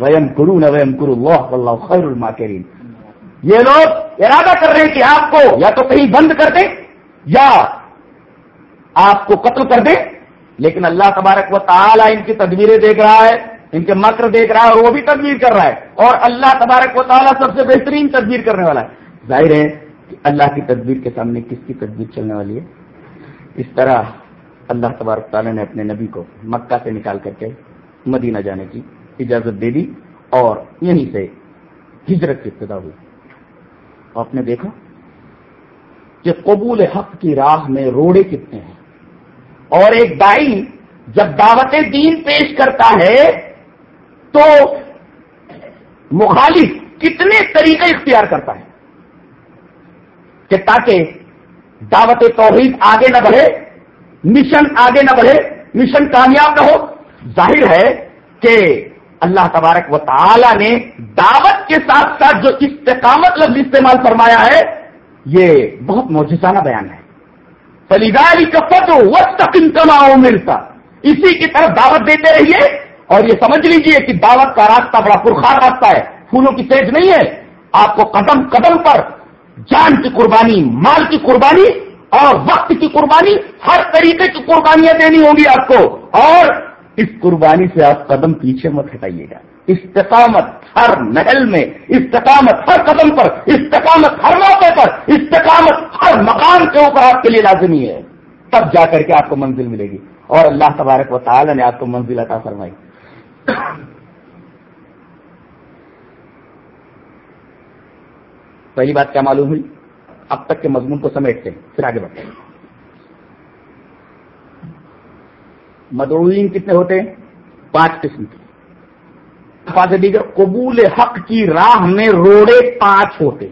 ویم کرو نہ ویم کرو اللہ اللہ خیر الما کریم یہ لوگ ارادہ کر رہے ہیں کہ آپ کو یا تو کہیں بند کر دیں یا آپ کو قتل کر دیں، لیکن اللہ تبارک و تعالیٰ ان کی تدبیریں دیکھ رہا ہے، ان کے مکر دیکھ رہا ہے اور وہ بھی تدبیر کر رہا ہے۔ اور اللہ تبارک و تعالیٰ سب سے بہترین تدبیر کرنے والا ہے۔ ظاہر ہے کہ اللہ کی تدبیر کے سامنے کس کی تدبیر چلنے والی ہے؟ اس طرح اللہ تبارک تعالیٰ نے اپنے نبی کو مکہ سے نکال کر کے مدینہ جانے کی اجازت دے دی اور یہیں سے ہجرت کی ابتدا ہوئی۔ آپ نے دیکھا کہ قبول حق کی راہ میں روڑے کتنے ہیں اور ایک دائی جب دعوت دین پیش کرتا ہے تو مخالف کتنے طریقے اختیار کرتا ہے کہ تاکہ دعوت توحید آگے نہ بڑھے، مشن آگے نہ بڑھے، مشن کامیاب نہ ہو۔ ظاہر ہے کہ اللہ تبارک و تعالی نے دعوت کے ساتھ ساتھ جو استقامت لفظ استعمال فرمایا ہے، یہ بہت موجزانہ بیان ہے۔ فلیداری کا فتو وقت کماؤ ملتا اسی کی طرف دعوت دیتے رہیے اور یہ سمجھ لیجیے کہ دعوت کا راستہ بڑا پرخار راستہ ہے۔ پھولوں کی تیز نہیں ہے۔ آپ کو قدم قدم پر جان کی قربانی، مال کی قربانی اور وقت کی قربانی، ہر طریقے کی قربانیاں دینی ہوں گی آپ کو۔ اور اس قربانی سے آپ قدم پیچھے مت ہٹائیے گا۔ استقامت ہر محل میں، استقامت ہر قدم پر، استقامت ہر موقع پر، استقامت ہر مقام کے اوپر آپ کے لیے لازمی ہے۔ تب جا کر کے آپ کو منزل ملے گی۔ اور اللہ تبارک و تعالی نے آپ کو منزل عطا فرمائی۔ پہلی بات کیا معلوم ہوئی؟ اب تک کے مضمون کو سمیٹتے ہیں، پھر آگے بڑھتے ہیں۔ مدعوین کتنے ہوتے ہیں؟ پانچ قسم کے۔ دیگر قبول حق کی راہ میں روڑے پانچ ہوتے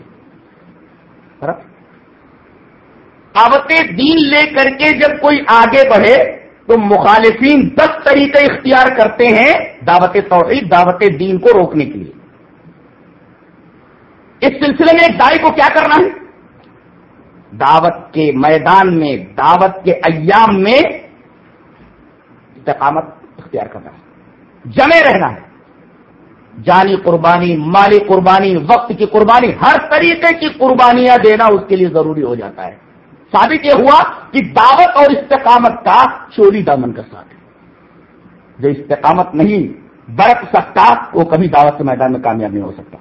دعوت دین لے کر کے جب کوئی آگے بڑھے تو مخالفین دس طریقے اختیار کرتے ہیں دعوت توحید، دعوت دین کو روکنے کے لیے۔ اس سلسلے میں ایک دائی کو کیا کرنا ہے؟ دعوت کے میدان میں، دعوت کے ایام میں استقامت اختیار کرنا ہے۔ جمے رہنا ہے۔ جانی قربانی، مالی قربانی، وقت کی قربانی، ہر طریقے کی قربانیاں دینا اس کے لیے ضروری ہو جاتا ہے۔ ثابت یہ ہوا کہ دعوت اور استقامت کا چوری دامن کا ساتھ ہے۔ جو استقامت نہیں برت سکتا، وہ کبھی دعوت کے میدان میں کامیاب نہیں ہو سکتا۔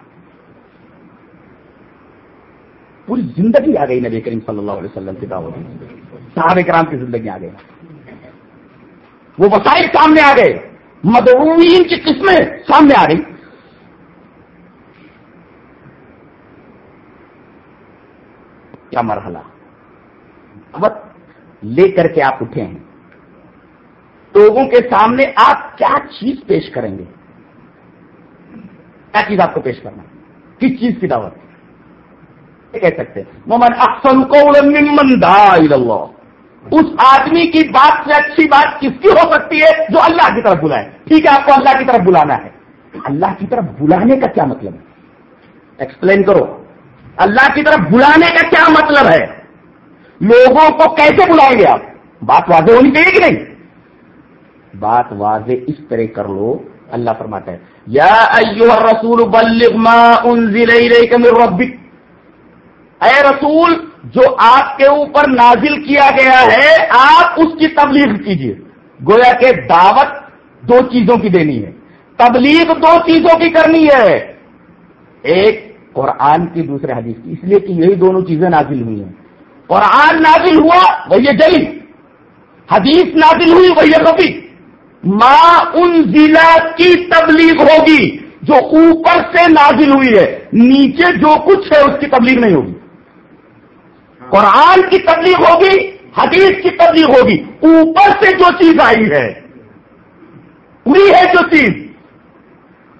پوری زندگی آ گئی نبی کریم صلی اللہ علیہ وسلم کی دعوت۔ صحابہ کرام کی زندگی آ گئی۔ وہ وسائل سامنے آ گئے۔ مدعوین کی قسمیں سامنے آ رہی کیا مرحلہ؟ لے کر کے آپ اٹھے ہیں۔ لوگوں کے سامنے آپ کیا چیز پیش کریں گے؟ کیا چیز آپ کو پیش کرنا کس چیز کی دعوت؟ کہہ سکتے مومن احسن کو اس آدمی کی بات سے اچھی بات کس کی ہو سکتی ہے جو اللہ کی طرف بلائے؟ ٹھیک ہے، آپ کو اللہ کی طرف بلانا ہے۔ اللہ کی طرف بلانے کا کیا مطلب ہے؟ ایکسپلین کرو۔ اللہ کی طرف بلانے کا کیا مطلب ہے؟ لوگوں کو کیسے بلائیں گے آپ؟ بات واضح ہونی چاہیے کہ نہیں؟ بات واضح اس طرح کر لو، اللہ فرماتا ہے، یا ایوہ الرسول بلغ ما انزل الیک من ربک۔ اے رسول، جو آپ کے اوپر نازل کیا گیا ہے، آپ اس کی تبلیغ کیجیے گویا کہ دعوت دو چیزوں کی دینی ہے۔ تبلیغ دو چیزوں کی کرنی ہے۔ ایک، قرآن کی، دوسرے حدیث کی۔ اس لیے کہ یہی دونوں چیزیں نازل ہوئی ہیں۔ قرآن نازل ہوا وہ یہ جلی حدیث نازل ہوئی وہ یہ کبھی ماں ان ضلع کی تبلیغ ہوگی، جو اوپر سے نازل ہوئی ہے، نیچے جو کچھ ہے، اس کی تبلیغ نہیں ہوگی۔ قرآن کی تبلیغ ہوگی، حدیث کی تبلیغ ہوگی۔ اوپر سے جو چیز آئی ہے، پوری ہے جو چیز۔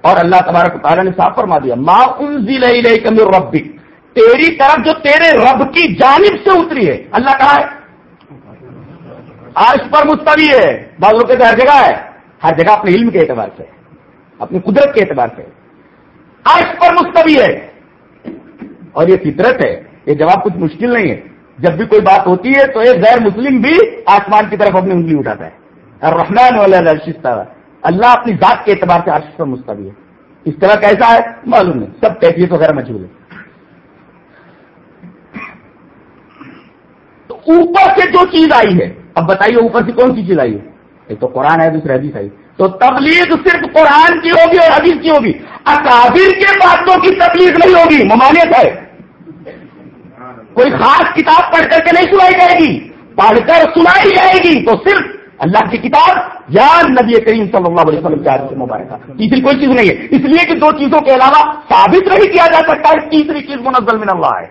اور اللہ تبارک تعالیٰ نے صاف فرما دیا ماں ان ضلع کمی ربک تیری طرف جو تیرے رب کی جانب سے اتری ہے۔ اللہ کہا ہے؟ عرش پر مستوی ہے۔ بازو کے ہر جگہ ہے۔ ہر جگہ اپنے علم کے اعتبار سے، اپنی قدرت کے اعتبار سے۔ عرش پر مستوی ہے۔ اور یہ فطرت ہے۔ یہ جواب کچھ مشکل نہیں ہے۔ جب بھی کوئی بات ہوتی ہے تو ایک غیر مسلم بھی آسمان کی طرف اپنی انگلی اٹھاتا ہے۔ اور رحمان والا اللہ اپنی ذات کے اعتبار سے عرش پر مستوی ہے۔ اس طرح کیسا ہے؟ معلوم نہیں۔ سب کیفیت وغیرہ مجبور ہے۔ تو اوپر سے جو چیز آئی ہے، اب بتائیے اوپر سے کون سی چیز آئی ہے؟ ایک تو قرآن ہے، دوسری حدیث آئی۔ تو تبلیغ صرف قرآن کی ہوگی اور حدیث کی ہوگی۔ اکابر کے باتوں کی تبلیغ نہیں ہوگی۔ ممانعت ہے۔ کوئی خاص کتاب پڑھ کر کے نہیں سنائی جائے گی، پڑھ کر سنائی جائے گی تو صرف اللہ کی کتاب یا نبی کریم صلی اللہ علیہ وسلم کے سے مبارکہ تیسری کوئی چیز نہیں ہے۔ اس لیے کہ دو چیزوں کے علاوہ ثابت نہیں کیا جا سکتا ہے تیسری چیز منزل من اللہ ہے۔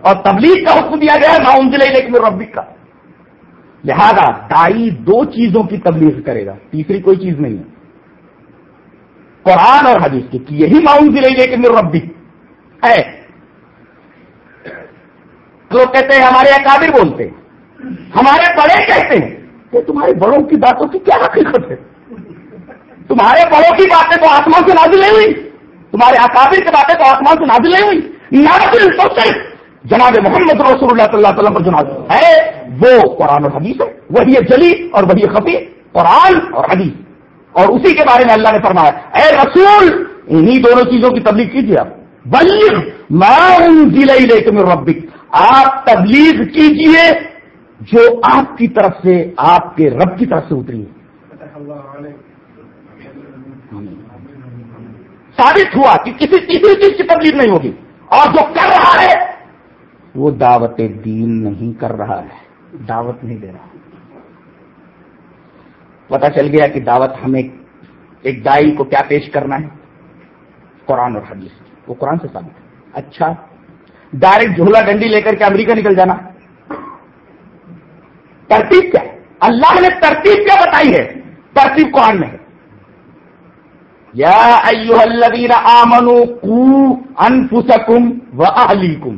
اور تبلیغ کا حکم دیا گیا ہے ناؤنزل لیکن ربک۔ کا لہذا دائی دو چیزوں کی تبلیغ کرے گا، تیسری کوئی چیز نہیں ہے۔ قرآن اور حدیث کی یہی معاون لے لیکن ربی ہے لوگ کہتے ہیں ہمارے اکابر بولتے ہیں، ہمارے بڑے کہتے ہیں کہ تمہارے بڑوں کی باتوں کی کیا حقیقت ہے؟ تمہارے بڑوں کی باتیں تو آسمان سے نازل نہیں ہوئی، تمہارے اکابر کی باتیں تو آسمان سے نازل نہیں ہوئی، نازل تو صرف جناب محمد رسول اللہ صلی اللہ علیہ وسلم پر جناب ہے، وہ قرآن اور حدیث ہے، وہی جلی اور وہی خفی قرآن اور حدیث۔ اور اسی کے بارے میں اللہ نے فرمایا، اے رسول، انہی دونوں چیزوں کی تبلیغ کیجیے آپ۔ بلیغ میں لے کے ربک۔ آپ تبلیغ کیجیے جو آپ کی طرف سے آپ کے رب کی طرف سے اتری ہے۔ ثابت ہوا کہ کسی تیسری چیز کی تبلیغ نہیں ہوگی۔ اور جو کر رہا ہے، وہ دعوت دین نہیں کر رہا ہے۔ دعوت نہیں دے رہا۔ پتا چل گیا کہ دعوت ہمیں ایک دائی کو کیا پیش کرنا ہے؟ قرآن اور حدیث۔ وہ قرآن سے ثابت ہے۔ اچھا ڈائریکٹ جھولا ڈنڈی لے کر کے امریکہ نکل جانا۔ ترتیب کیا؟ اللہ نے ترتیب کیا بتائی ہے؟ ترتیب قرآن میں ہے۔ یا ایوہ الذین آمنوا قو انفسکم و اہلیکم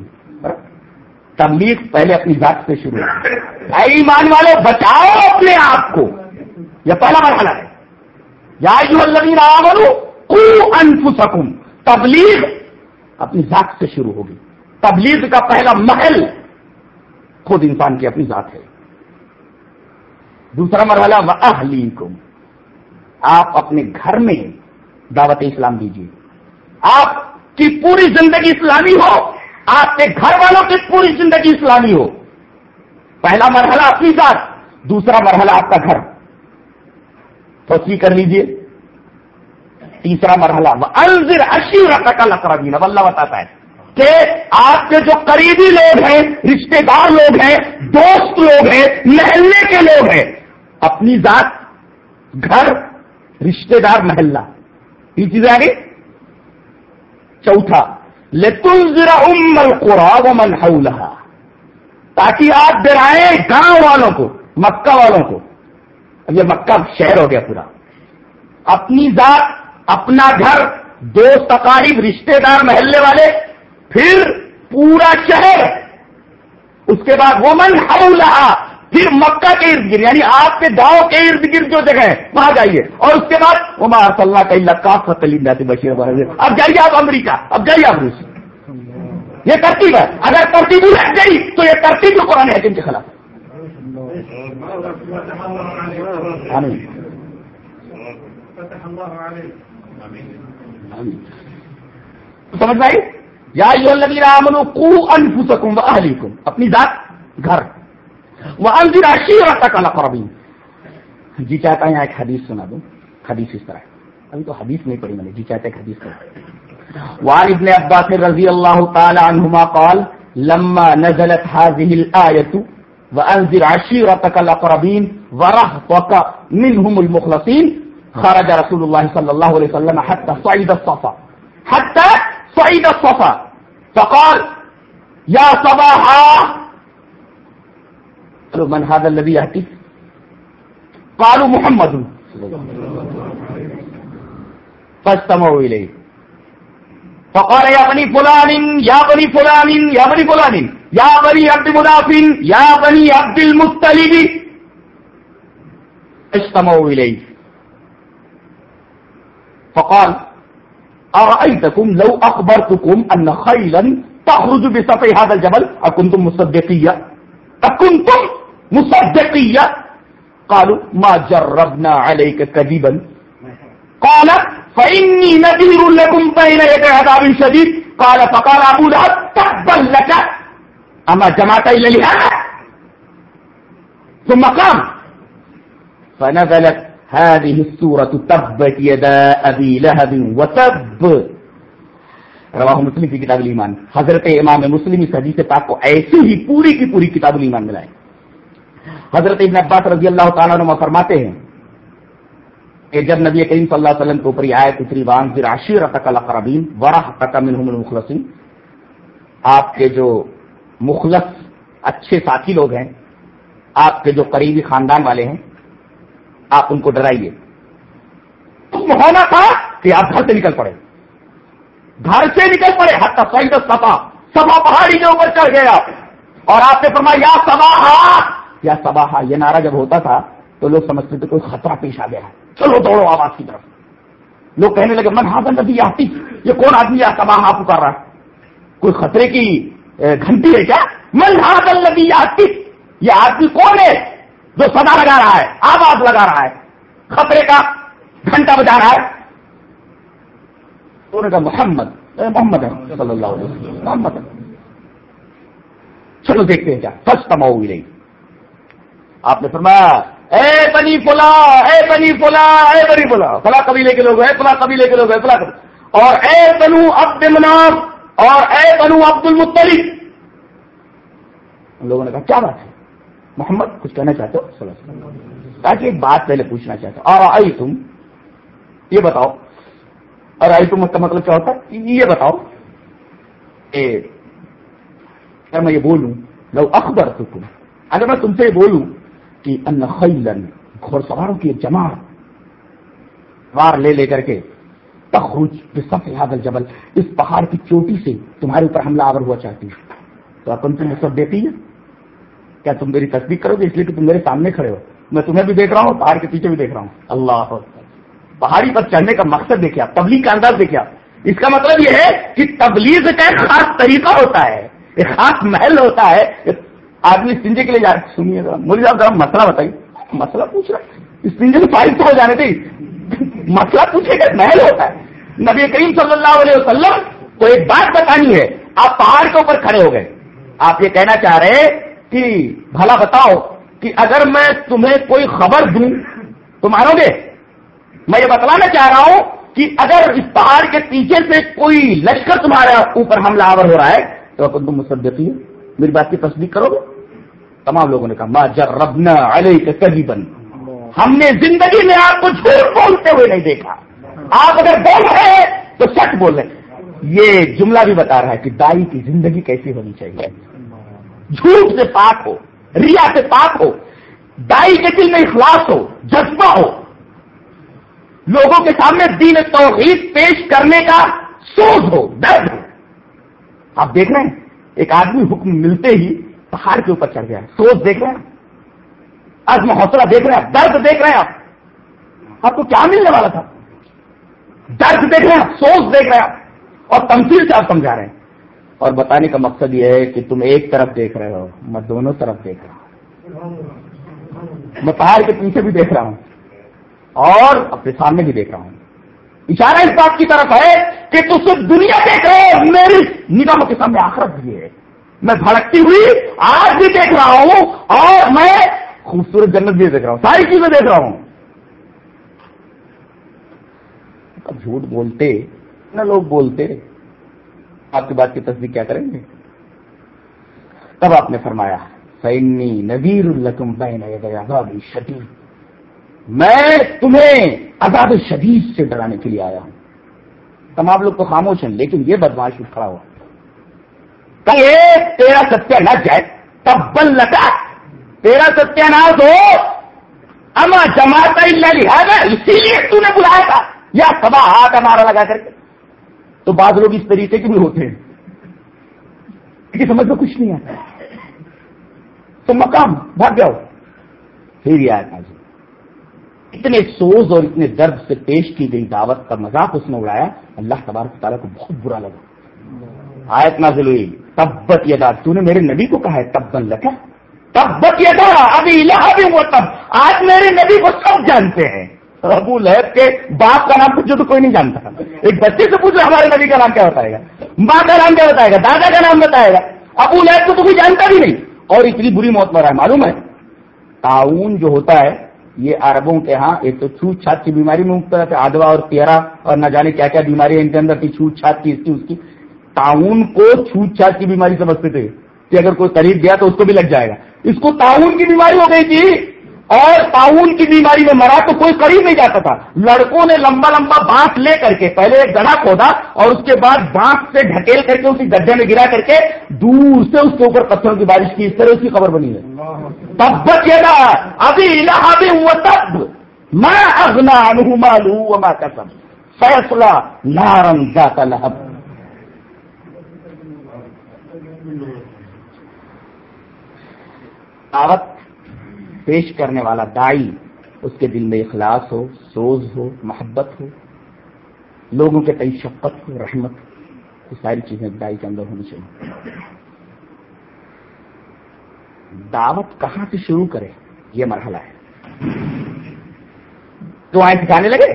تبلیغ پہلے اپنی ذات سے شروع۔ ہے ایمان والے بچاؤ اپنے آپ کو۔ یہ پہلا مرحلہ ہے۔ یا انفسکم۔ تبلیغ اپنی ذات سے شروع ہوگی۔ تبلیغ کا پہلا محل خود انسان کی اپنی ذات ہے۔ دوسرا مرحلہ وہ آپ اپنے گھر میں دعوت اسلام دیجیے آپ کی پوری زندگی اسلامی ہو۔ آپ کے گھر والوں کی پوری زندگی اسلامی ہو۔ پہلا مرحلہ اپنی ذات، دوسرا مرحلہ آپ کا گھر۔ توسیع کر لیجیے۔ تیسرا مرحلہ الزر اشیر کا لقربین اب اللہ بتاتا ہے۔ کہ آپ کے جو قریبی لوگ ہیں رشتے دار لوگ ہیں، دوست لوگ ہیں، محلے کے لوگ ہیں، اپنی ذات، گھر رشتے دار محلہ۔ یہ چیزیں آ گئی چوتھا لتن ذرا امل کو من تاکہ آپ ڈرائیں گاؤں والوں کو، مکہ والوں کو۔ اب یہ مکہ شہر ہو گیا پورا۔ اپنی ذات، اپنا گھر، دوست تقاریب رشتے دار محلے والے پھر پورا شہر اس کے بعد وہ من پھر مکہ کے ارد گرد یعنی آپ کے گاؤں کے ارد گرد جو جگہ ہے وہاں جائیے۔ اور اس کے بعد وہ ماشاء اللہ کا اللہ فتلیم جاتی بشیر اب جائیے آپ امریکہ، اب جائیے آپ روس یہ ترتیب ہے۔ اگر ترتیب لگ گئی تو یہ ترتیب جو قرآن حکیم کے خلاف۔ سمجھ بھائی یا انفسکم و اپنی ذات گھر۔ وہ انضر عشیرت جی چاہتا ہے ایک حدیث سنا دوں۔ حدیث اس طرح ابھی تو حدیث نہیں پڑھی میں نے۔ جی چاہتا ہے حدیث سنا۔ وعن ابن عباس رضی اللہ تعالی عنہما قال، لما نزلت هذه الآية وانذر عشيرتك الاقربين ورهطك منهم المخلصين۔ خرج رسول الله صلى الله عليه وسلم حتى صعد الصفا۔ حتى صعد الصفا فقال يا صباحا. قالوا، من هذا الذي يأتي قالوا، محمد. فاستمعوا إليه. فقال، يا بني فلان، يا بني فلان، يا بني فلان یا بنی عبد منافن یا بنی عبد المطلب. اجتمعوا إليه. فقال أرأيتكم لو أخبرتكم أن خيلا تخرج بسطح هذا الجبل؟ أكنتم مصدقية؟ أكنتم مصدقية؟ قالوا، ما جربنا عليك كذبا. قال، فإني نذير لكم بين يدي عذاب شديد. قال، فقال أبو لهب تبا لك. اما جماعت ثم قام، فنزلت هذه السورة تبت يدا أبي لهب وتب. رواہ مسلم کی کتاب الایمان حضرت امام مسلم اس حدیث پاک کو ایسی ہی پوری کی پوری کتاب الایمان ملائے حضرت ابن عباس رضی اللہ تعالیٰ نما فرماتے ہیں کہ جب نبی کریم صلی اللہ علیہ وسلم کے اوپر یہ آئے اتری، وان پھر عشیر تک القربین ورا تک المخلصین. آپ کے جو مخلص، اچھے ساتھی لوگ ہیں، آپ کے جو قریبی خاندان والے ہیں آپ ان کو ڈرائیے۔ ہونا تھا کہ آپ گھر سے نکل پڑے۔ گھر سے نکل پڑے، حتی سعید سفا سفا پہاڑی کے اوپر چڑھ گیا۔ اور آپ نے فرمایا، یا سباہا یا سباہا یہ نعرہ جب ہوتا تھا تو لوگ سمجھتے تھے کوئی خطرہ پیش آ گیا ہے۔ چلو دوڑو آواز کی طرف۔ لوگ کہنے لگے، من ہاں نبی آتی یہ کون آدمی یا سباہا پکار رہا ہے؟ کوئی خطرے کی گھنٹی ہے کیا؟ من ہاں نبی آتی یہ آدمی کون ہے؟ جو سدا لگا رہا ہے، آواز لگا رہا ہے خطرے کا گھنٹہ بجا رہا ہے۔ انہوں نے کہا، محمد محمد ہے صلی اللہ علیہ وسلم، محمد۔ چلو دیکھتے ہیں کیا۔ سچ تماؤ بھی نہیں آپ نے فرمایا، اے بنی فلا اے بنی فلا اے بنی فلا فلا قبیلے کے لوگ ہیں فلا قبیلے کے لوگ ہیں فلا اور اے بنو عبد مناف اور اے بنو عبد المطلف لوگوں نے کہا، کیا بات ہے؟ محمد، کچھ کہنا چاہتے ہو؟ صلی اللہ تاکہ ایک بات پہلے پوچھنا چاہتا ہوں۔ اور آئی تم یہ بتاؤ۔ اور آئی تم کا مطلب کیا ہوتا ہے؟ یہ بتاؤ۔ کیا میں یہ بولوں، لو اخبر تو تم اگر میں تم سے یہ بولوں کہ ان خیلن گھوڑ سواروں کی ایک جماعت، وار لے لے کر کے تخرج بصف هذا الجبل، اس پہاڑ کی چوٹی سے تمہارے اوپر حملہ آور ہوا چاہتی ہے۔ تو اپن تم سب دیتی ہے کیا تم میری تصدیق کرو گے اس لیے کہ تم میرے سامنے کھڑے ہو؟ میں تمہیں بھی دیکھ رہا ہوں، پہاڑ کے پیچھے بھی دیکھ رہا ہوں۔ اللہ پہاڑی پر چڑھنے کا مقصد دیکھے آپ، تبلیغ کا انداز دیکھے آپ۔ اس کا مطلب یہ ہے کہ تبلیغ کا ایک خاص طریقہ ہوتا ہے، ایک خاص محل ہوتا ہے۔ آدمی سنجے کے لیے جا سنیے گا مجھے آپ ذرا مسئلہ بتائیے۔ مسئلہ پوچھ رہا اس سنجے میں فائل تو ہو جانے تھے۔ مسئلہ پوچھے گا محل ہوتا ہے۔ نبی کریم صلی اللہ علیہ وسلم کو ایک بات بتانی ہے، آپ پہاڑ کے اوپر کھڑے ہو گئے۔ آپ یہ کہنا چاہ رہے کہ بھلا بتاؤ کہ اگر میں تمہیں کوئی خبر دوں، تو مانو گے؟ میں یہ بتلانا چاہ رہا ہوں کہ اگر اس پہاڑ کے پیچھے سے کوئی لشکر تمہارے اوپر حملہ آور ہو رہا ہے، تو اپن تم مسدتی ہے میری بات کی تصدیق کرو گے؟ تمام لوگوں نے کہا، ما جربنا علیہ کبھی بن ہم نے زندگی میں آپ کو جھوٹ بولتے ہوئے نہیں دیکھا۔ آپ اگر بول رہے ہیں، تو سچ بول رہے یہ جملہ بھی بتا رہا ہے کہ دائی کی زندگی کیسی ہونی چاہیے۔ جھوٹ سے پاک ہو، ریا سے پاک ہو، دائی کے دل میں اخلاص ہو، جذبہ ہو۔ لوگوں کے سامنے دین توحید پیش کرنے کا سوز ہو، درد ہو۔ آپ دیکھ رہے ہیں، ایک آدمی حکم ملتے ہی پہاڑ کے اوپر چڑھ گیا سوچ دیکھ رہے ہیں عزم حوصلہ دیکھ رہے ہیں درد دیکھ رہے ہیں آپ۔ آپ کو کیا ملنے والا تھا؟ درد دیکھ رہے ہیں سوچ دیکھ رہے ہیں اور تمثیل سے آپ سمجھا رہے ہیں۔ اور بتانے کا مقصد یہ ہے کہ تم ایک طرف دیکھ رہے ہو، میں دونوں طرف دیکھ رہا ہوں۔ میں پہاڑ کے پیچھے بھی دیکھ رہا ہوں اور اپنے سامنے بھی دیکھ رہا ہوں۔ اشارہ اس بات کی طرف ہے کہ تو صرف دنیا دیکھ رہے ہو، میری نگاہوں کے سامنے آخرت بھی ہے۔ میں بھڑکتی ہوئی آج بھی دیکھ رہا ہوں اور میں خوبصورت جنت بھی دیکھ رہا ہوں، ساری چیزیں دیکھ رہا ہوں۔ جھوٹ بولتے، نہ لوگ بولتے۔ آپ کی بات کی تصدیق کیا کریں گے؟ تب آپ نے فرمایا سینی نویر القم بین شدید میں تمہیں عذاب شدید سے ڈرانے کے لیے آیا ہوں۔ تمام لوگ تو خاموش ہیں، لیکن یہ بدماش کھڑا ہوا۔ کہ تیرا ستیہ نہ جائے تب بل لگا۔ تیرا ستیہ ناش ہو۔ اما جماعت لہٰذا، اسی لیے تو نے بلایا تھا۔ یا سبا ہاتھ ہمارا لگا کر کے۔ تو بعض لوگ اس طریقے کے بھی ہوتے ہیں کہ سمجھ میں کچھ نہیں آتا۔ تو مقام، بھاگ جاؤ۔ پھر یہ آیا اتنے سوز اور اتنے درد سے پیش کی گئی دعوت کا مذاق اس نے اڑایا۔ اللہ تبارک تعالیٰ کو بہت برا لگا۔ آیت نازل ہوئی۔ تبت یدا، تو نے میرے نبی کو کہا ہے تب بن لگا تبت یدا ابھی ابھی وہ تب۔ آج میرے نبی کو سب جانتے ہیں۔ ابو لہب کے باپ کا نام پوچھو تو کوئی نہیں جانتا۔ ایک بچے سے پوچھو ہمارے نبی کا نام کیا بتائے گا۔ ماں کا نام کیا بتائے گا؟ دادا کا نام بتائے گا۔ ابو لہب کو تو کوئی جانتا بھی نہیں۔ اور اتنی بری موت مرا ہے، معلوم ہے؟ تعاون جو ہوتا ہے، یہ عربوں کے ہاں ایک تو چھوٹ چھات کی بیماری میں مبتلا تھا آدوا اور پیرا اور نہ جانے کیا کیا بیماری ان کے اندر تھی، چھوٹ چھات کی، اس کی اس کی۔ تعاون کو چھوٹ چھات کی بیماری سمجھتے تھے کہ اگر کوئی قریب گیا تو اس کو بھی لگ جائے گا۔ اس کو تعاون کی بیماری ہو گئی تھی۔ اور تعاون کی بیماری میں مرا تو کوئی قریب نہیں جاتا تھا لڑکوں نے لمبا لمبا بانس لے کر کے، پہلے ایک گڑھا کھودا اور اس کے بعد بانس سے ڈھکیل کر کے اسی گڈھے میں گرا کر کے دور سے اس کے اوپر پتھروں کی بارش کی، اس طرح اس کی خبر بنی ہے۔ تب بچے گا ابھی الہ ہوا تب میں اگنا انہوں ماں قسم فیصلہ نارن جاتا لہب۔ دعوت پیش کرنے والا دائی اس کے دل میں اخلاص ہو، سوز ہو، محبت ہو، لوگوں کے کئی شفقت ہو، رحمت ہو۔ یہ ساری چیزیں دائی کے اندر ہونی چاہیے۔ دعوت کہاں سے شروع کرے؟ یہ مرحلہ ہے۔ تو آئیں سکھانے لگے؟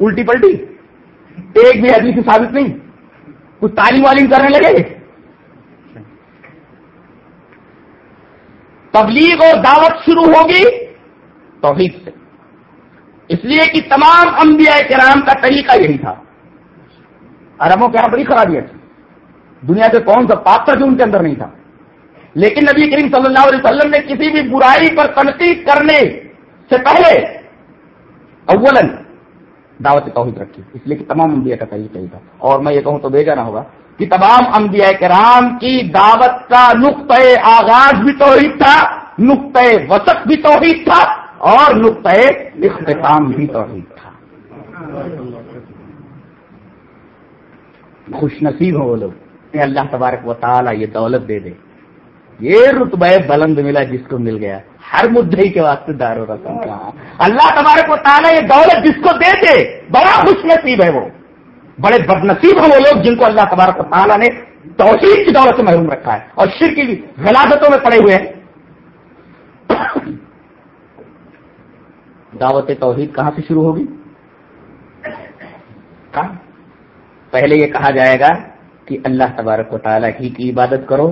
الٹی پلٹی۔ ایک بھی آدمی سے ثابت نہیں۔ کچھ تعلیم والیم کرنے لگے؟ تبلیغ اور دعوت شروع ہوگی توحید سے۔ اس لیے کہ تمام انبیاء کرام کا طریقہ یہی تھا۔ عربوں کے یہاں بڑی خرابیاں تھی دنیا کے کون سا پاک تھا جو ان کے اندر نہیں تھا۔ لیکن نبی کریم صلی اللہ علیہ وسلم نے کسی بھی برائی پر تنقید کرنے سے پہلے اولن دعوت توحید رکھی۔ اس لیے کہ تمام انبیاء کا طریقہ ہی تھا۔ اور میں یہ کہوں تو بے جانا ہوگا کہ تمام انبیاء کرام کی دعوت کا نقطۂ آغاز بھی توحید تھا نقطۂ وسط بھی توحید تھا اور نقطۂ اختتام بھی توحید تھا۔ خوش نصیب ہو وہ لوگ۔ اللہ تبارک و تعالیٰ یہ دولت دے دے۔ یہ رتبہ بلند ملا جس کو مل گیا۔ ہر مدعی کے واسطے دار و رسم کہاں اللہ تبارک و تعالیٰ یہ دولت جس کو دے دے، بڑا خوش نصیب ہے وہ۔ بڑے بد نصیب ہیں وہ لوگ جن کو اللہ تبارک و تعالیٰ نے توحید کی دولت سے محروم رکھا ہے اور شر کی غلادتوں میں پڑے ہوئے ہیں۔ دعوت توحید کہاں سے شروع ہوگی؟ کہاں؟ پہلے یہ کہا جائے گا کہ اللہ تبارک و تعالیٰ ہی کی عبادت کرو،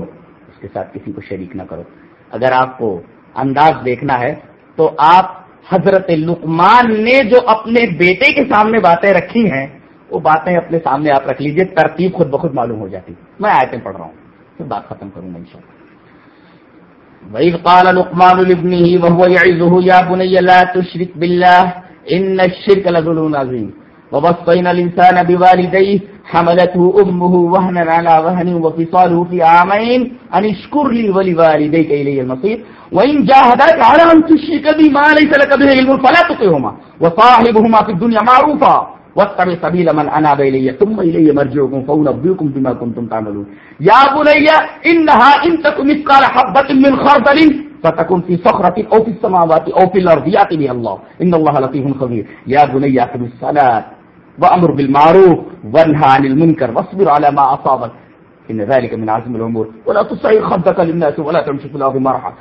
اس کے ساتھ کسی کو شریک نہ کرو۔ اگر آپ کو انداز دیکھنا ہے تو آپ حضرت لقمان نے جو اپنے بیٹے کے سامنے باتیں رکھی ہیں وہ باتیں اپنے سامنے آپ رکھ لیجیے، ترتیب خود بخود معلوم ہو جاتی۔ میں آیتیں پڑھ رہا ہوں، پھر بات ختم کروں گا ان شاء اللہ وَإِذْ قَالَ لُقْمَانُ لِابْنِهِ وَهُوَ يَعِظُهُ يَا بُنَيَّ لَا تُشْرِكْ بِاللَّهِ إِنَّ الشِّرْكَ لَظُلْمٌ عَظِيمٌ۔ وَوَصَّيْنَا الْإِنسَانَ بِوَالِدَيْهِ حَمَلَتْهُ أُمُّهُ وَهْنًا عَلَى وَهْنٍ وَفِصَالُهُ فِي عَامَيْنِ أَنِ اشْكُرْ لِي وَلِوَالِدَيْكَ إِلَيَّ الْمَصِيرُ۔ وَإِنْ جَاهَدَاكَ عَلَى أَن تُشْرِكَ بِي مَا لَيْسَ لَكَ بِهِ عِلْمٌ فَلَا تُطِعْهُمَا وَصَاحِبْهُمَا فِي الدُّنْيَا مَعْرُوفًا۔ واتبع سبيل من اناب الي ثم الي مرجعكم فانبئكم بما كنتم تعملون. يا بني انها ان تكن مثقال حبه من خردل فتكن في صخره او في السماوات او في الارض ياتي بها الله. ان الله لطيف خبير. يا بني اقم الصلاه وامر بالمعروف وانهى عن المنكر واصبر على ما اصابك ان ذلك من عزم الامور ولا تصعر خدك للناس ولا تمشي في الارض مرحا.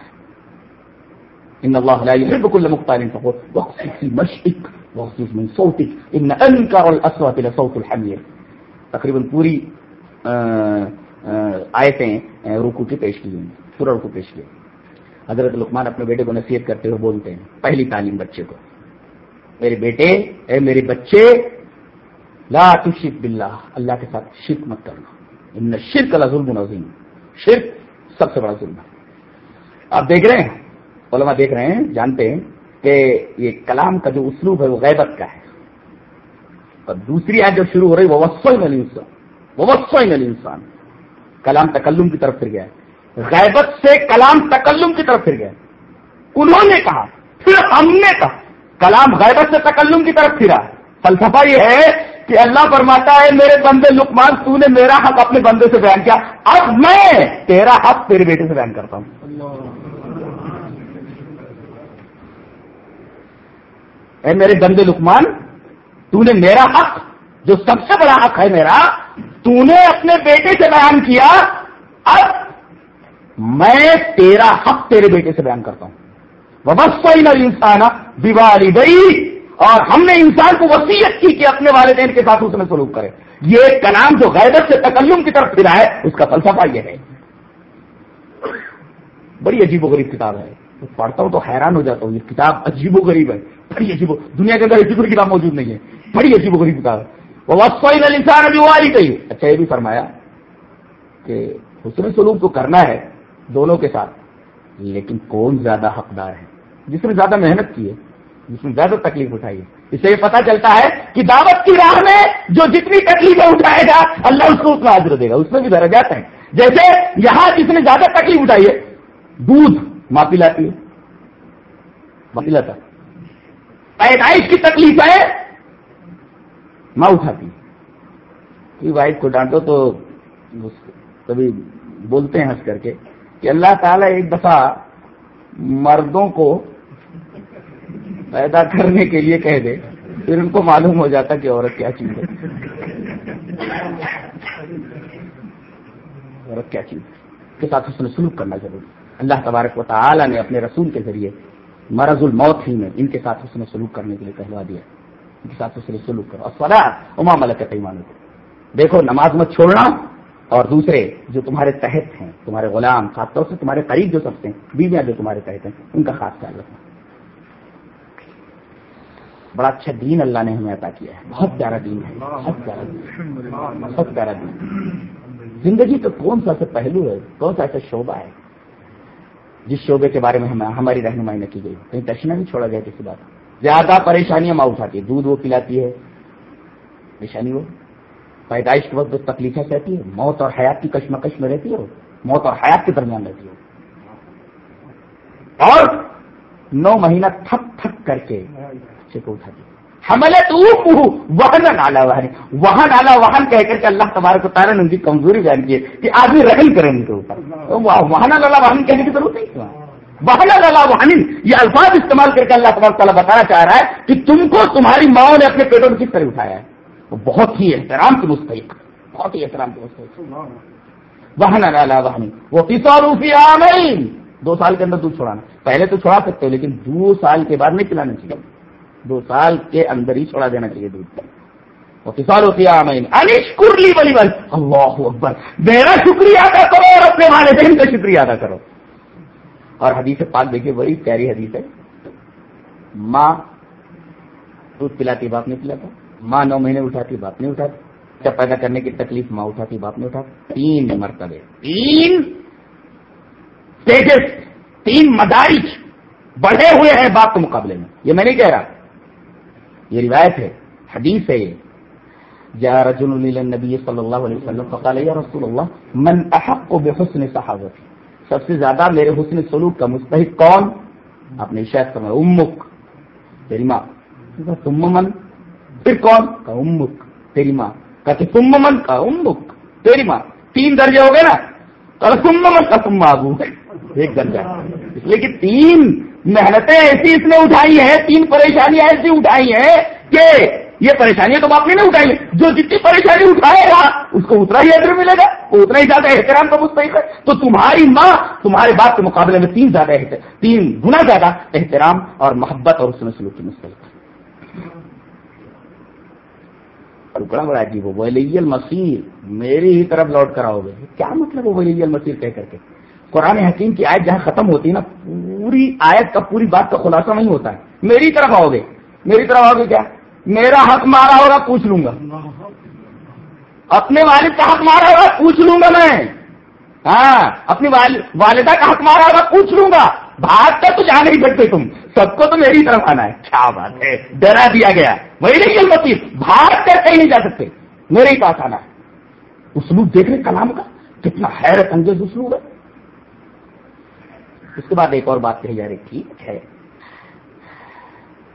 ان الله لا يحب كل مختال فخور. واقصد في مشئك واغضض من صوتك. ان انكر الاصوات لصوت الحمير. تقریباً پوری آیتیں رکو کی پیش کی پورا رکو پیش کی حضرت لقمان اپنے بیٹے کو نصیحت کرتے ہوئے بولتے ہیں، پہلی تعلیم بچے کو. میرے بیٹے، اے میرے بچے، لا تشرک باللہ. اللہ کے ساتھ شرک مت کرنا. ان شرک اللہ ظلم عظیم. شرک سب سے بڑا ظلم ہے. آپ دیکھ رہے ہیں، علماء دیکھ رہے ہیں، جانتے ہیں کہ یہ کلام کا جو اسلوب ہے وہ غیبت کا ہے۔ اور دوسری آج جو شروع ہو رہی وہ وسوئی نل انسان وہ وسوئی نل انسان کلام تکلم کی طرف پھر گیا غیبت سے کلام تکلم کی طرف پھر گیا انہوں نے کہا، پھر ہم نے کہا، کلام غیبت سے تکلم کی طرف پھرا فلسفہ یہ ہے کہ اللہ فرماتا ہے، میرے بندے لکمان تو نے میرا حق اپنے بندے سے بیان کیا۔ اب میں تیرا حق تیرے بیٹے سے بیان کرتا ہوں۔ اے میرے بندے لکمان تو نے میرا حق، جو سب سے بڑا حق ہے میرا، تو نے اپنے بیٹے سے بیان کیا۔ اب میں تیرا حق تیرے بیٹے سے بیان کرتا ہوں۔ وہ بس انسان دیوالی گئی اور ہم نے انسان کو وسیعت کی کہ اپنے والدین کے ساتھ اس میں سلوک کرے۔ یہ کلام جو غیبت سے تکلم کی طرف پھرا ہے، اس کا فلسفہ یہ ہے۔ بڑی عجیب و غریب کتاب ہے۔ پڑھتا ہوں تو حیران ہو جاتا ہوں، یہ کتاب عجیب و غریب ہے، بڑی عجیب دنیا کے اندر ایسی کوئی کتاب موجود نہیں ہے، بڑی عجیب و غریب کتاب ہے۔ وہ انسان ابھی وہ آئی اچھا یہ بھی فرمایا کہ حسن سلوک کو کرنا ہے دونوں کے ساتھ، لیکن کون زیادہ حقدار ہے؟ جس نے زیادہ محنت کی ہے، جس نے زیادہ تکلیف اٹھائی ہے۔ اس سے یہ پتا چلتا ہے کہ دعوت کی راہ میں جو جتنی تکلیفیں اٹھائے گا، اللہ اس کو اتنا حاضر دے گا، اس میں بھی درجات ہیں۔ جیسے یہاں جس نے زیادہ تکلیف اٹھائی ہے، دودھ۔ ماں پلاتی ہے۔ ماں پلاتا پیدائش کی تکلیف ہے۔ ماں اٹھاتی وائف کو ڈانٹو تو کبھی بولتے ہیں ہنس کر کے کہ اللہ تعالیٰ ایک دفعہ مردوں کو پیدا کرنے کے لیے کہہ دے، پھر ان کو معلوم ہو جاتا کہ عورت کیا چیز ہے۔ عورت کیا چیز ہے۔ کے ساتھ اس نے سلوک کرنا ضروری اللہ تبارک و تعالی نے اپنے رسول کے ذریعے مرض الموت ہی میں ان کے ساتھ اس نے سلوک کرنے کے لیے کہلوا دیا ان کے ساتھ اس نے سلوک کرو۔ اور اما ملک پیمانوں کو دیکھو، نماز مت چھوڑنا۔ اور دوسرے، جو تمہارے تحت ہیں، تمہارے غلام، خاص طور سے تمہارے قریب جو سب ہیں، بیویاں جو تمہارے تحت ہیں، ان کا خاص خیال رکھنا۔ بڑا اچھا دین اللہ نے ہمیں عطا کیا ہے۔ بہت پیارا دین ہے۔ بہت پیارا دین بہت پیارا دین۔ زندگی کا کون سا ایسا پہلو ہے؟ کون سا ایسا شعبہ ہے؟ جس شعبے کے بارے میں ہماری رہنمائی نہ کی گئی۔ یعنی کہیں تشنا نہیں چھوڑا گیا کسی بات زیادہ پریشانیاں ماں اٹھاتی ہے دودھ وہ پلاتی ہے۔ پریشانی وہ۔ پیدائش کے وقت تکلیفیں سہتی ہے موت اور حیات کی کشمکش میں رہتی ہے موت اور حیات کے درمیان رہتی ہے اور نو مہینہ تھک تھک کر کے بچے کو اٹھاتی ہے۔ وہن نالا وہن۔ وہاں نالا وہن کہہ کر کے اللہ تبارک تعالیٰ نے ان کی کمزوری جان کی ہے کہ آدمی رحم کریں ان کے اوپر۔ وہاں لالا وہن کہنے کی ضرورت نہیں وہن لالا وہن، یہ الفاظ استعمال کر کے اللہ تبارک تعالیٰ بتانا چاہ رہا ہے کہ تم کو تمہاری ماؤں نے اپنے پیٹوں میں کس طرح اٹھایا ہے؟ وہ بہت ہی احترام کی مستحق، بہت ہی احترام کی مستحق۔ وہن لالا وہن، وہ کسان دو سال کے اندر دودھ چھوڑانا پہلے تو چھوڑا سکتے ہو، لیکن دو سال کے بعد نہیں پلانا چاہیے۔ دو سال کے اندر ہی چھوڑا دینا چاہیے دودھ کسان ہوتی ہے انشکرلی بلی بل اللہ اکبر۔ میرا شکریہ ادا کرو اور اپنے والدین کا شکریہ ادا کرو۔ اور حدیث پاک دیکھیے، بڑی پیاری حدیث ہے۔ ماں دودھ پلاتی باپ نہیں پلاتا۔ ماں نو مہینے اٹھاتی باپ نہیں اٹھاتی۔ جب پیدا کرنے کی تکلیف ماں اٹھاتی باپ نہیں اٹھاتی۔ تین مرتبے۔ تین تین مدارج۔ بڑھے ہوئے ہیں باپ کے مقابلے میں۔ یہ میں نہیں کہہ رہا۔ یہ روایت ہے، حدیث ہے یہ۔ جا رجل النبی صلی اللہ علیہ وسلم فقال یا رسول اللہ من احق بحسن صحابتی سب سے زیادہ میرے حسن سلوک کا مستحق کون؟ اپنے شاید کرنا امک، تیری ماں۔ تم من؟ پھر کون؟ کا امک، تیری ماں۔ کہتے تم من؟ کا امک، تیری ماں۔ تین درجے ہو گئے نا۔ کل تم من؟ کا تم ابو ایک درجہ اس لیے کہ تین محنتیں ایسی اس نے اٹھائی ہیں، تین پریشانیاں ایسی اٹھائی ہیں کہ یہ پریشانیاں تو باپ نے نہیں اٹھائی، جو جتنی پریشانی اٹھائے گا، اس کو اتنا ہی ادر ملے گا، وہ اتنا ہی زیادہ احترام کا مستحق ہے۔ تو تمہاری ماں تمہارے باپ کے مقابلے میں تین زیادہ تین گنا زیادہ احترام اور محبت اور اس میں سلوک کی مستحق ہے۔ بڑا بڑا جی وہ ولی المسیر میری ہی طرف لوٹ کر آؤ گے۔ کیا مطلب وہ ولی المسیر کہہ کر کے؟ قرآن حکیم کی آیت جہاں ختم ہوتی ہے نا، پوری آیت کا، پوری بات کا خلاصہ نہیں ہوتا ہے۔ میری طرف آؤ گے۔ میری طرف آؤ گے کیا؟ میرا حق مارا ہوگا، پوچھ لوں گا۔ اپنے والد کا حق مارا ہوگا، پوچھ لوں گا میں۔ ہاں اپنی والدہ کا حق مارا ہوگا، پوچھ لوں گا۔ بھاگ کر تو جا نہیں سکتے تم۔ سب کو تو میری طرف آنا ہے۔ کیا بات ہے؟ ڈرا دیا گیا۔ وہی نہیں المتی بھاگ کر کہیں نہیں جا سکتے۔ میرے ہی پاس آنا ہے۔ اسلوب دیکھ رہے کلام کا، کتنا حیرت انگیز اسلوب ہے۔ اس کے بعد ایک اور بات کہی جا رہی ٹھیک ہے۔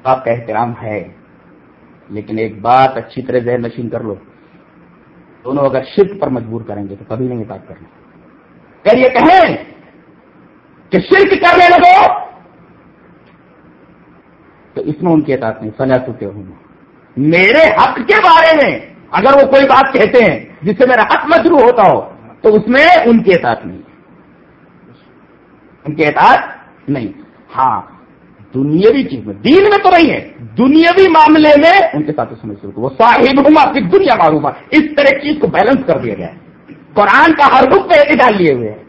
آپ کا احترام ہے، لیکن ایک بات اچھی طرح ذہن نشین کر لو۔ دونوں اگر شرک پر مجبور کریں گے تو کبھی نہیں بات کرنا اگر یہ کہیں کہ شرک کرنے لگو تو اس میں ان کے اطاعت نہیں سنا چکے ہوں میرے حق کے بارے میں اگر وہ کوئی بات کہتے ہیں جس سے میرا حق مجرو ہوتا ہو، تو اس میں ان کے اطاعت نہیں۔ ان کے اعتعاد نہیں۔ ہاں دنیاوی چیز میں، دین میں تو نہیں ہے۔ دنیاوی معاملے میں ان کے ساتھ سمجھ سکتے وہ صاحب دنیا معروف اس طرح چیز کو بیلنس کر دیا گیا ہے قرآن کا ہر رخ پہ ڈال لیے ہوئے ہیں۔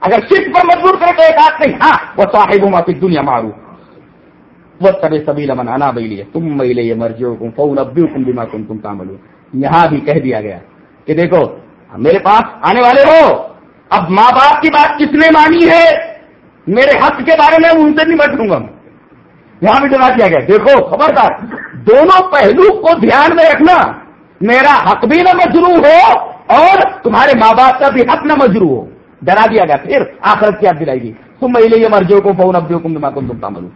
اگر صرف پر مجبور کرے تو ایک آدھ نہیں۔ ہاں وہ صاحب معافی دنیا معروف۔ وہ سب سبھی لمن آنا بھائی تم مہیلے یہ مرضیوں کو فون اب تم دماغ تم کام یہاں بھی کہہ دیا گیا کہ دیکھو میرے پاس آنے والے ہو۔ اب ماں باپ کی بات کس نے مانی ہے؟ میرے حق کے بارے میں ان سے نہیں بیٹھوں گا یہاں بھی جمع کیا گیا۔ دیکھو، خبردار۔ دونوں پہلو کو دھیان میں رکھنا۔ میرا حق بھی نہ مجرو ہو اور تمہارے ماں باپ کا بھی حق نہ مجرو ہو۔ ڈرا دیا گیا۔ پھر آخرت کی یاد دلائی گئی۔ تم مہیلے مرجو کو فون ابدیو کو ماں کو تم ملو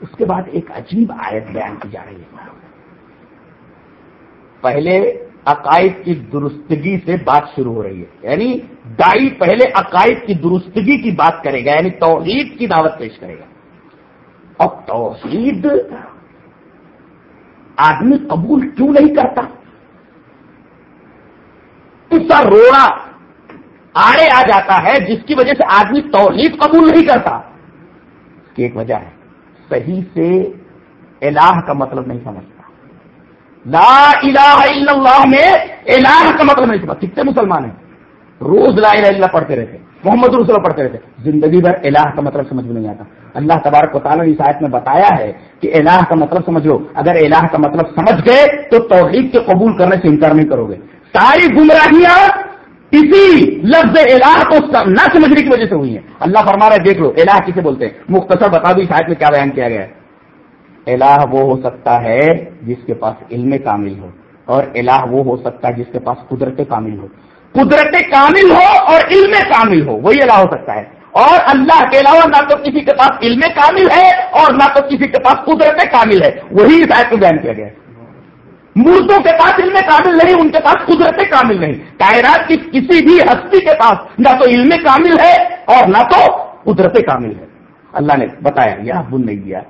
اس کے بعد ایک عجیب آیت بیان کی جا رہی ہے۔ پہلے عقائد کی درستگی سے بات شروع ہو رہی ہے۔ یعنی دائی پہلے عقائد کی درستگی کی بات کرے گا یعنی توحید کی دعوت پیش کرے گا۔ اور توحید آدمی قبول کیوں نہیں کرتا؟ سا روڑا آڑے آ جاتا ہے جس کی وجہ سے آدمی توحید قبول نہیں کرتا۔ اس کی ایک وجہ ہے، صحیح سے الہ کا مطلب نہیں سمجھتا۔ لا الہ الا اللہ میں الہ کا مطلب نہیں سمجھتا کتنے مسلمان ہیں۔ روز لا الہ الا پڑھتے رہتے، محمد رسول پڑھتے رہتے۔ زندگی بھر الہ کا مطلب سمجھ میں نہیں آتا۔ اللہ تبارک و تعالیٰ نے آیت میں بتایا ہے کہ الہ کا مطلب سمجھ لو۔ اگر الہ کا مطلب سمجھ گئے تو توحید کے قبول کرنے سے انکار نہیں کرو گے۔ ساری گمراہیاں اسی لفظ الہ کو نہ سمجھنے کی وجہ سے ہوئی ہیں۔ اللہ فرما رہا ہے، دیکھ لو، الہ کسے بولتے ہیں؟ مختصر بتا دو اس آیت میں کیا بیان کیا گیا ہے۔ الہ وہ ہو سکتا ہے جس کے پاس علم کامل ہو اور الہ وہ ہو سکتا ہے جس کے پاس قدرت کامل ہو۔ قدرت کامل ہو اور علم کامل ہو، وہی الہ ہو سکتا ہے۔ اور اللہ کے علاوہ نہ تو کسی کے پاس علم کامل ہے اور نہ تو کسی کے پاس قدرت کامل ہے۔ وہی اس آیت کو بیان کیا گیا ہے۔ مردوں کے پاس علم کامل نہیں، ان کے پاس قدرت کامل نہیں۔ کائرات کی کسی بھی ہستی کے پاس نہ تو علم کامل ہے اور نہ تو قدرت کامل ہے۔ اللہ نے بتایا، یا بن نہیں دیا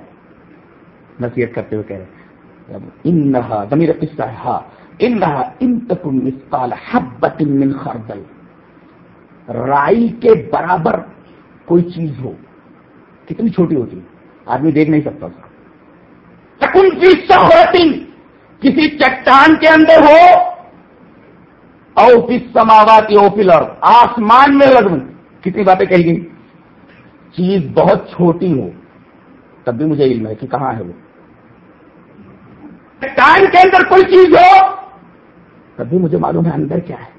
نصیحت کرتے ہوئے کہہ رہے انہا ضمیر قصہ ہے ہاں انہا ان تکم حبت من خردل۔ رائی کے برابر کوئی چیز ہو، کتنی چھوٹی ہوتی آدمی دیکھ نہیں سکتا اس تکن کی سہرتن کسی چٹان کے اندر ہو، او کس سماواتی او پلر آسمان میں لگ کتنی باتیں کہی گئی چیز بہت چھوٹی ہو، تب بھی مجھے علم ہے کہ کہاں ہے وہ۔ چٹان کے اندر کوئی چیز ہو تب بھی مجھے معلوم ہے اندر کیا ہے۔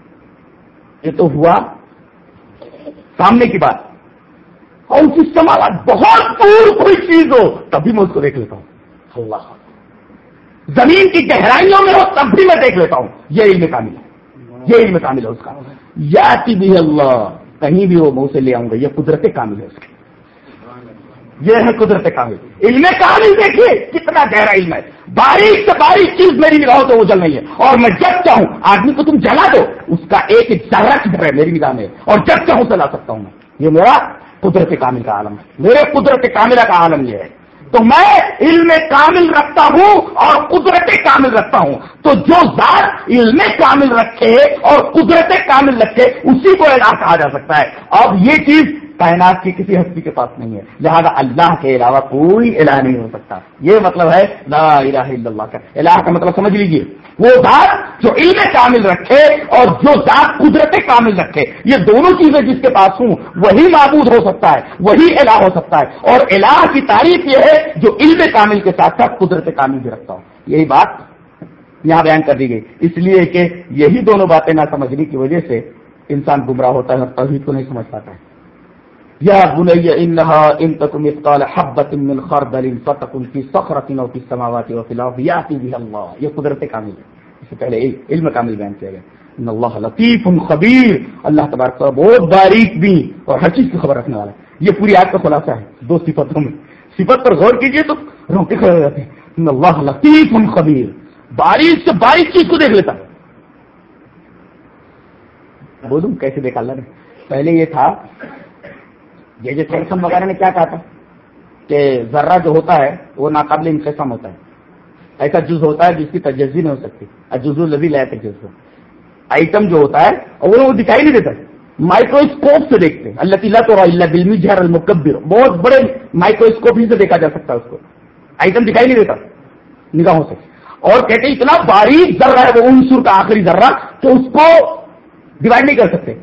یہ تو ہوا۔ سامنے کی بات۔ اور کس سماوات بہت دور کوئی چیز ہو تب بھی میں اس کو دیکھ لیتا ہوں۔ اللہ۔ زمین کی گہرائیوں میں ہو تب بھی میں دیکھ لیتا ہوں۔ یہ علم کامل ہے۔ یہ علم کامل ہے اس کا۔ یا بھی اللہ، کہیں بھی ہو، میں اسے لے آؤں گا۔ یہ قدرت کامل ہے اس کی۔ یہ ہے قدرت کامل علم کامل دیکھیے کتنا گہرا علم ہے۔ باریک سے باریک چیز میری نگاہوں تو وہ جل نہیں ہے۔ اور میں جب چاہوں، آدمی کو تم جلا دو۔ اس کا ایک ذرا کدھر ہے میری نگاہ میں اور جب چاہوں چلا سکتا ہوں میں۔ یہ میرا قدرت کامل کا عالم ہے۔ میرے قدرت کاملہ کا عالم یہ ہے۔ تو میں علم کامل رکھتا ہوں اور قدرت کامل رکھتا ہوں۔ تو جو ذات علم کامل رکھے اور قدرت کامل رکھے، اسی کو الہ کہا جا سکتا ہے۔ اب یہ چیز کائنات کی کسی ہستی کے پاس نہیں ہے۔ لہذا اللہ کے علاوہ کوئی الہ نہیں ہو سکتا۔ یہ مطلب ہے لا الہ الا اللہ کا۔ الہ کا مطلب سمجھ لیجیے وہ ذات جو علم کامل رکھے اور جو ذات قدرت کامل رکھے۔ یہ دونوں چیزیں جس کے پاس ہوں، وہی معبود ہو سکتا ہے، وہی الہ ہو سکتا ہے۔ اور الہ کی تعریف یہ ہے جو علم کامل کے ساتھ ساتھ قدرت کامل بھی رکھتا ہوں یہی بات یہاں بیان کر دی گئی۔ اس لیے کہ یہی دونوں باتیں نہ سمجھنے کی وجہ سے انسان گمراہ ہوتا ہے اور توحید کو نہیں سمجھ پاتا ہے۔ یا بني انها ان تكن مثقال حبه من خردل فتكن في صخره او في السماوات او في الارض ياتي بها الله. یہ قدرت کامل ہے اس سے پہلے علم کامل بیان کیا گیا ان اللہ لطیف خبیر اللہ تبارک تعالی بہت باریک بھی. اور ہر چیز کی خبر رکھنے والا ہے. یہ پوری آیت کا خلاصہ ہے. دو صفتوں میں صفت پر غور کیجیے تو روکے کھڑے ہو جاتے ہیں. ان اللہ لطیف خبیر باریک سے باریک چیز کو دیکھ لیتا ہے. بولوں کیسے دیکھا اللہ نے؟ پہلے یہ تھا یہ جو سیمسنگ وغیرہ نے کیا کہا تھا کہ ذرہ جو ہوتا ہے وہ ناقابل انقسام ہوتا ہے۔ ایسا جز ہوتا ہے جس کی تجزی نہیں ہو سکتی۔ جز لبی لائے تجز آئٹم جو ہوتا ہے وہ دکھائی نہیں دیتا۔ مائکروسکوپ سے دیکھتے ہیں۔ اللہ تعالیٰ تو اللہ بلمی جہر المکبر بہت بڑے مائکروسکوپ ہی سے دیکھا جا سکتا ہے اس کو۔ آئٹم دکھائی نہیں دیتا۔ نگاہوں سے اور کہتے ہیں اتنا باریک ذرہ ہے، وہ انسر کا آخری ذرہ کہ اس کو ڈیوائڈ نہیں کر سکتے۔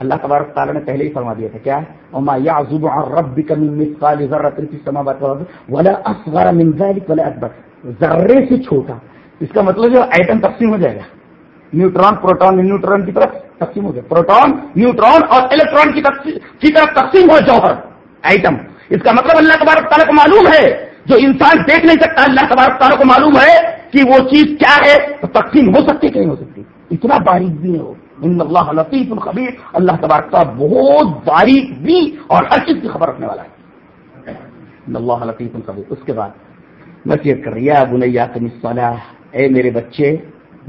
اللہ تبارک تعالیٰ نے پہلے ہی فرما دیا تھا، کیا اما یعذب عن ربک من مثقال فی السماوات والارض ولا اصغر من ذلك ولا اکبر ذرے سے چھوٹا۔ اس کا مطلب جو ایٹم تقسیم ہو جائے گا۔ نیوٹران، پروٹون نیوٹران کی طرف تقسیم ہو جائے پروٹون نیوٹران اور الیکٹران کی طرف تقسیم ہو جوہر۔ آئٹم اس کا مطلب اللہ تبارک تعالیٰ کو معلوم ہے۔ جو انسان دیکھ نہیں سکتا، اللہ تبارک تعالیٰ کو معلوم ہے کہ وہ چیز کیا ہے، تو تقسیم ہو سکتی کہ نہیں ہو سکتی۔ اتنا باریک بھی ہو ان اللہ لطیف الخبیر اللہ تبارک تعالیٰ بہت باریک بھی اور ہر چیز کی خبر رکھنے والا ہے۔ اللہ لطیف الخبیر اس کے بعد نصیحت کر رہی ہے بنیا صلاح اے میرے بچے،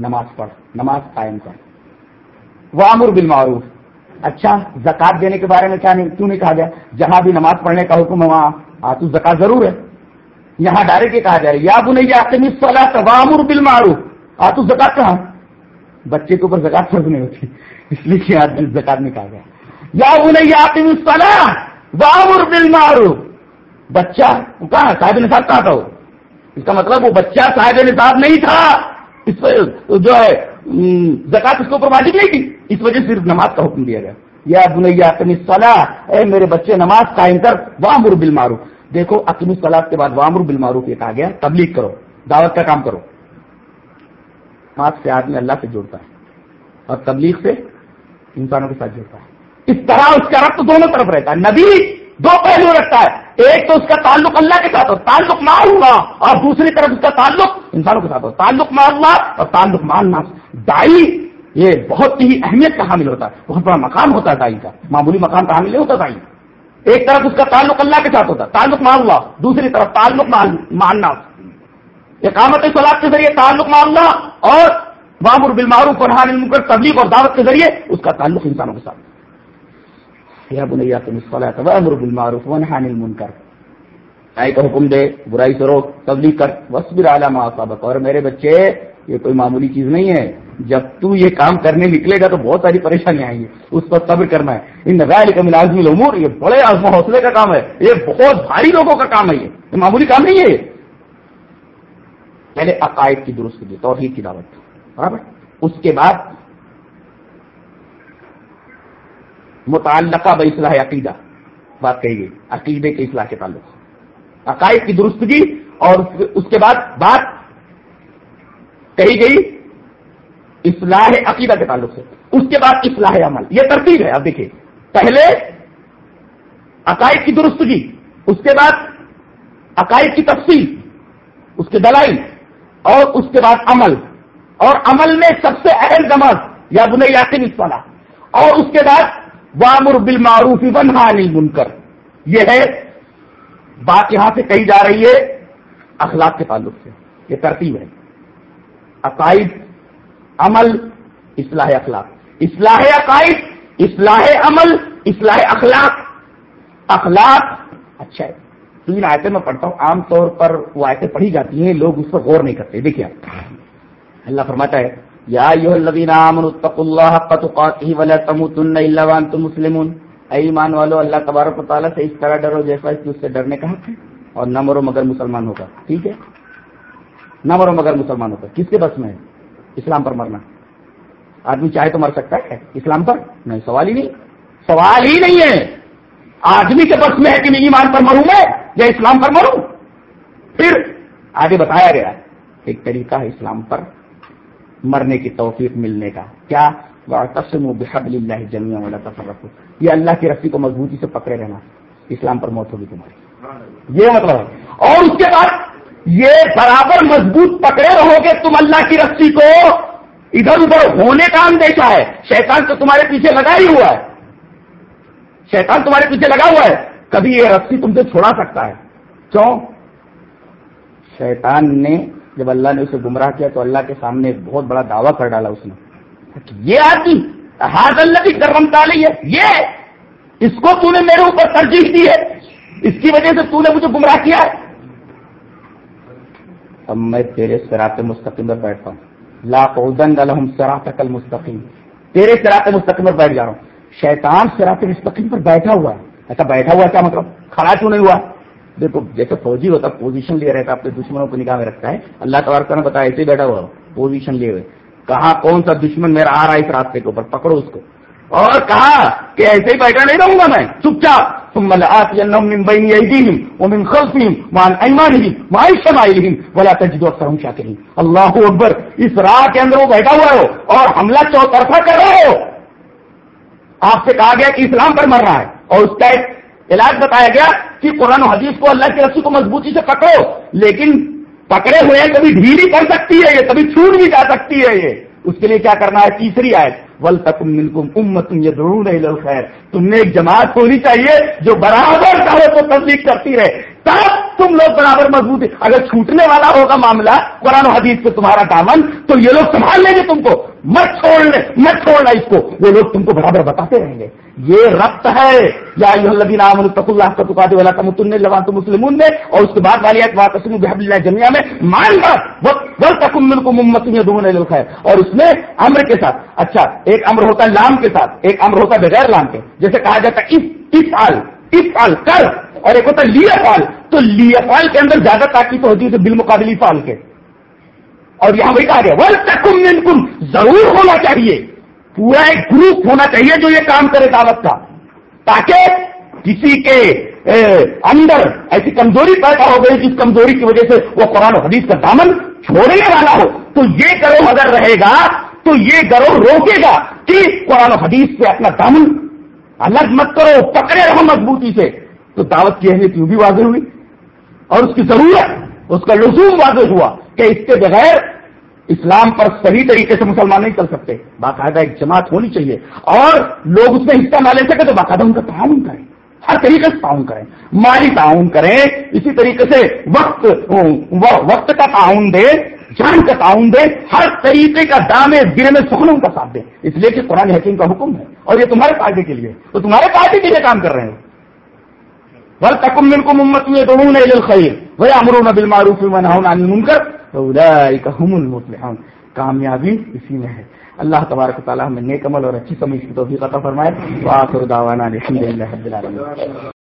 نماز پڑھ، نماز قائم کر۔ وامر بالمعروف۔ اچھا زکات دینے کے بارے میں کیا نہیں، کیوں نہیں کہا گیا؟ جہاں بھی نماز پڑھنے کا حکم ہے وہاں تو زکات ضرور ہے۔ یہاں ڈائریکٹ یہ کہا جائے یا بنیا صلاح وامر بالمعروف۔ آ تو زکات کہاں؟ بچے کے اوپر زکات فرض نہیں ہوتی۔ اس لیے کہ زکات نہیں کہا گیا یا بنیا صلاح وامر بچہ کہاں صاحب نصاب کہاں تھا وہ؟ اس کا مطلب وہ بچہ صاحب نصاب نہیں تھا۔ اس جو ہے زکات اس کو اوپر واجب نہیں تھی۔ اس وجہ سے صرف نماز کا حکم دیا گیا۔ یا بنیا اپنی صلاح اے میرے بچے، نماز قائم کر، وامر بل مارو دیکھو اپنی سلاد کے بعد وامر بل مارو یہ کہا گیا، تبلیغ کرو، دعوت کا کام کرو۔ نماز سے آدمی اللہ سے جوڑتا ہے اور تبلیغ سے انسانوں کے ساتھ جوڑتا ہے۔ اس طرح اس کا رقط دونوں طرف رہتا ہے۔ نبی دو پہلو رکھتا ہے۔ ایک تو اس کا تعلق اللہ کے ساتھ ہو تعلق مار ہوا اور دوسری طرف اس کا تعلق انسانوں کے ساتھ ہو تعلق مارنا اور تعلق مارنا دائی، یہ بہت ہی اہمیت کا حامل ہوتا ہے۔ بہت بڑا مقام ہوتا ہے دائی کا۔ معمولی مقام کا حامل نہیں ہوتا دائی۔ ایک طرف اس کا تعلق اللہ کے ساتھ ہوتا ہے، تعلق مار ہوا دوسری طرف تعلق ماننا اقامت سلاد کے ذریعے تعلق مارنا اور بابر بالمعروف اور حان تبلیغ اور دعوت کے ذریعے اس کا تعلق انسانوں کے ساتھ۔ یا بنیا تم وامر بالمعروف المنکر۔ کا حکم دے، برائی سے روک، تبلیغ کر وصبر علی ما اور میرے بچے، یہ کوئی معمولی چیز نہیں ہے۔ جب تو یہ کام کرنے نکلے گا تو بہت ساری پریشانیاں آئیں گی۔ اس پر صبر کرنا ہے۔ ان ذلك من عزم الامور، یہ بڑے عزم حوصلے کا کام ہے۔ یہ بہت بھاری لوگوں کا کام ہے یہ۔ معمولی کام نہیں ہے پہلے عقائد کی درست کی، توحید کی دعوت برابر؟ اس کے بعد متعلقہ باصلاح عقیدہ، بات کہی گئی، عقیدے کے اصلاح کے تعلق سے۔ عقائد کی درستگی اور اس کے بعد بات کہی گئی، اصلاح عقیدہ کے تعلق سے۔ اس کے بعد اصلاح عمل، یہ ترتیب ہے۔ اب دیکھیے، پہلے عقائد کی درستگی اس کے بعد عقائد کی تفصیل، اس کے دلائی اور اس کے بعد عمل. اور عمل میں سب سے اہم نماز، یا بنائی یقین اصلاح اور اس کے بعد وامر بل معروف منکر یہ ہے، بات یہاں سے کہی جا رہی ہے اخلاق کے تعلق سے. یہ ترتیب ہے. عقائد، عمل، اصلاح اخلاق. اصلاح عقائد، اصلاح عمل، اصلاح اخلاق. اخلاق اچھا ہے. تین آیتیں میں پڑھتا ہوں، عام طور پر وہ آیتیں پڑھی جاتی ہیں، لوگ اس پر غور نہیں کرتے۔ دیکھیے اللہ فرماتا ہے، یا الذین آمنوا اتقوا اللہ حق تقاته ولا تموتن الا وانتم مسلمون۔ اے ایمان والو، اللہ تبارک و تعالی سے اس طرح ڈرو جیسا اس سے ڈرنے کا حق ہے، اور نہ مرو مگر مسلمان ہوگا۔ ٹھیک ہے؟ نہ مرو مگر مسلمان ہوگا۔ کس کے بس میں؟ ہے اسلام پر مرنا۔ آدمی چاہے تو مر سکتا ہے، اسلام پر؟ نہیں، سوال ہی نہیں۔ سوال ہی نہیں ہے۔ آدمی کے بس میں ہے کہ میں ایمان پر مروں میں یا اسلام پر مروں؟ پھر آگے بتایا گیا ایک طریقہ ہے اسلام پر مرنے کی توفیق ملنے کا۔ کیا؟ تسم و بحب اللہ جمیا والا تصرف یہ اللہ کی رسی کو مضبوطی سے پکڑے رہنا۔ اسلام پر موت ہوگی تمہاری۔ یہ مطلب ہے۔ اور اس کے بعد یہ برابر مضبوط پکڑے رہو گے تم اللہ کی رسی کو ادھر ادھر ہونے کا اندیشہ ہے۔ شیطان تو تمہارے پیچھے لگا ہی ہوا ہے۔ شیطان تمہارے پیچھے لگا ہوا ہے۔ کبھی یہ رسی تم سے چھوڑا سکتا ہے۔ کیوں؟ شیطان نے جب اللہ نے اسے گمراہ کیا تو اللہ کے سامنے ایک بہت بڑا دعویٰ کر ڈالا اس نے۔ یہ آدمی ہاتھ اللہ کی کرم تالی ہے۔ یہ! اس کو تو نے میرے اوپر ترجیح دی ہے۔ اس کی وجہ سے تو نے مجھے گمراہ کیا ہے۔ اب میں تیرے سراط مستقیم پر بیٹھتا ہوں۔ لاکن الحم سراط کل مستقیم تیرے سراط مستقیم پر بیٹھ جا رہا ہوں۔ شیطان سراط مستقیم پر بیٹھا ہوا ہے۔ ایسا بیٹھا ہوا کیا مطلب؟ کھڑا کیوں نہیں ہوا؟ دیکھو، جیسے فوجی ہوتا پوزیشن لے رہتا اپنے دشمنوں کو نکاح میں رکھتا ہے۔ اللہ تبارک نے بتایا، ایسے بیٹھا ہوا پوزیشن لیے ہوئے۔ کہا کون سا دشمن میرا آ رہا ہے اس راستے کے اوپر؟ پکڑو اس کو۔ اور کہا کہ ایسے ہی بیٹھا نہیں رہوں گا میں۔ چپ چاپ۔ اللہ اکبر، اس راہ کے اندر وہ بیٹھا ہوا ہو اور حملہ چوطرفا کر رہے ہو آپ سے کہا گیا کہ اسلام پر مر رہا ہے اور اس کا ایک علاج بتایا گیا کہ قرآن و حدیث کو اللہ کی رسی کو مضبوطی سے پکڑو، لیکن پکڑے ہوئے ہیں کبھی ڈھیلی پڑ سکتی ہے یہ، کبھی چھوٹ بھی جا سکتی ہے یہ۔ اس کے لیے کیا کرنا ہے؟ تیسری آئے ول تک امت یہ ضرور نہیں خیر تم نے ایک جماعت ہونی چاہیے جو برابر چاہے تو تصدیق کرتی رہے تب تم لوگ برابر مضبوط اگر چھوٹنے والا ہوگا معاملہ قرآن و حدیث سے تمہارا دامن، تو یہ لوگ سنبھال لیں گے تم کو۔ مت چھوڑنے مت چھوڑنا اس کو۔ وہ لوگ تم کو برابر بتاتے رہیں گے۔ یہ ربط ہے۔ یا اللہ کا تقاد والا کا متن لگا تو مسلم نے۔ اور اس کے بعد والی بحب اللہ جمیا میں، مان کر تکمل کو محمد دونوں ہے اور اس میں امر کے ساتھ اچھا ایک امر ہوتا ہے لام کے ساتھ، ایک امر ہوتا ہے بغیر لام کے۔ جیسے کہا جاتا ہے اس اس سال کر اور ایک ہوتا ہے لیا فال تو لیا فال کے اندر زیادہ تاکید ہوتی ہے بالمقابلی فال کے۔ اور یہاں وہی کہا گیا ول تکم ضرور ہونا چاہیے۔ پورا ایک گروپ ہونا چاہیے جو یہ کام کرے دعوت کا۔ تاکہ کسی کے اندر ایسی کمزوری پیدا ہو گئی جس کمزوری کی وجہ سے وہ قرآن و حدیث کا دامن چھوڑنے والا ہو۔ تو یہ گروہ اگر رہے گا، تو یہ گروہ روکے گا کہ قرآن و حدیث سے اپنا دامن الگ مت کرو، پکڑے رہو مضبوطی سے۔ تو دعوت کی اہمیت یوں بھی واضح ہوئی اور اس کی ضرورت، اس کا لزوم واضح ہوا کہ اس کے بغیر اسلام پر صحیح طریقے سے مسلمان نہیں چل سکتے۔ باقاعدہ ایک جماعت ہونی چاہیے اور لوگ اس میں حصہ نہ لے سکے تو باقاعدہ ان کا تعاون کریں۔ ہر طریقے سے تعاون کریں۔ مالی تعاون کریں، اسی طریقے سے وقت وقت کا تعاون دے جان کا تعاون دے، ہر طریقے کا دامے گرے میں سہنوں کا ساتھ دے۔ اس لیے کہ قرآن حکیم کا حکم ہے۔ اور یہ تمہارے فائدے کے لیے۔ تو تمہارے فائدے کے لیے کام کر رہے ہیں۔ بل تکم من کو محمد میں دونوں خیر وہ امرون بل معروف کامیابی اسی میں ہے۔ اللہ تبارک تعالیٰ ہمیں نیک عمل اور اچھی سمجھ کی توفیق عطا فرمائے۔ تو آخر دعوانا الحمد للہ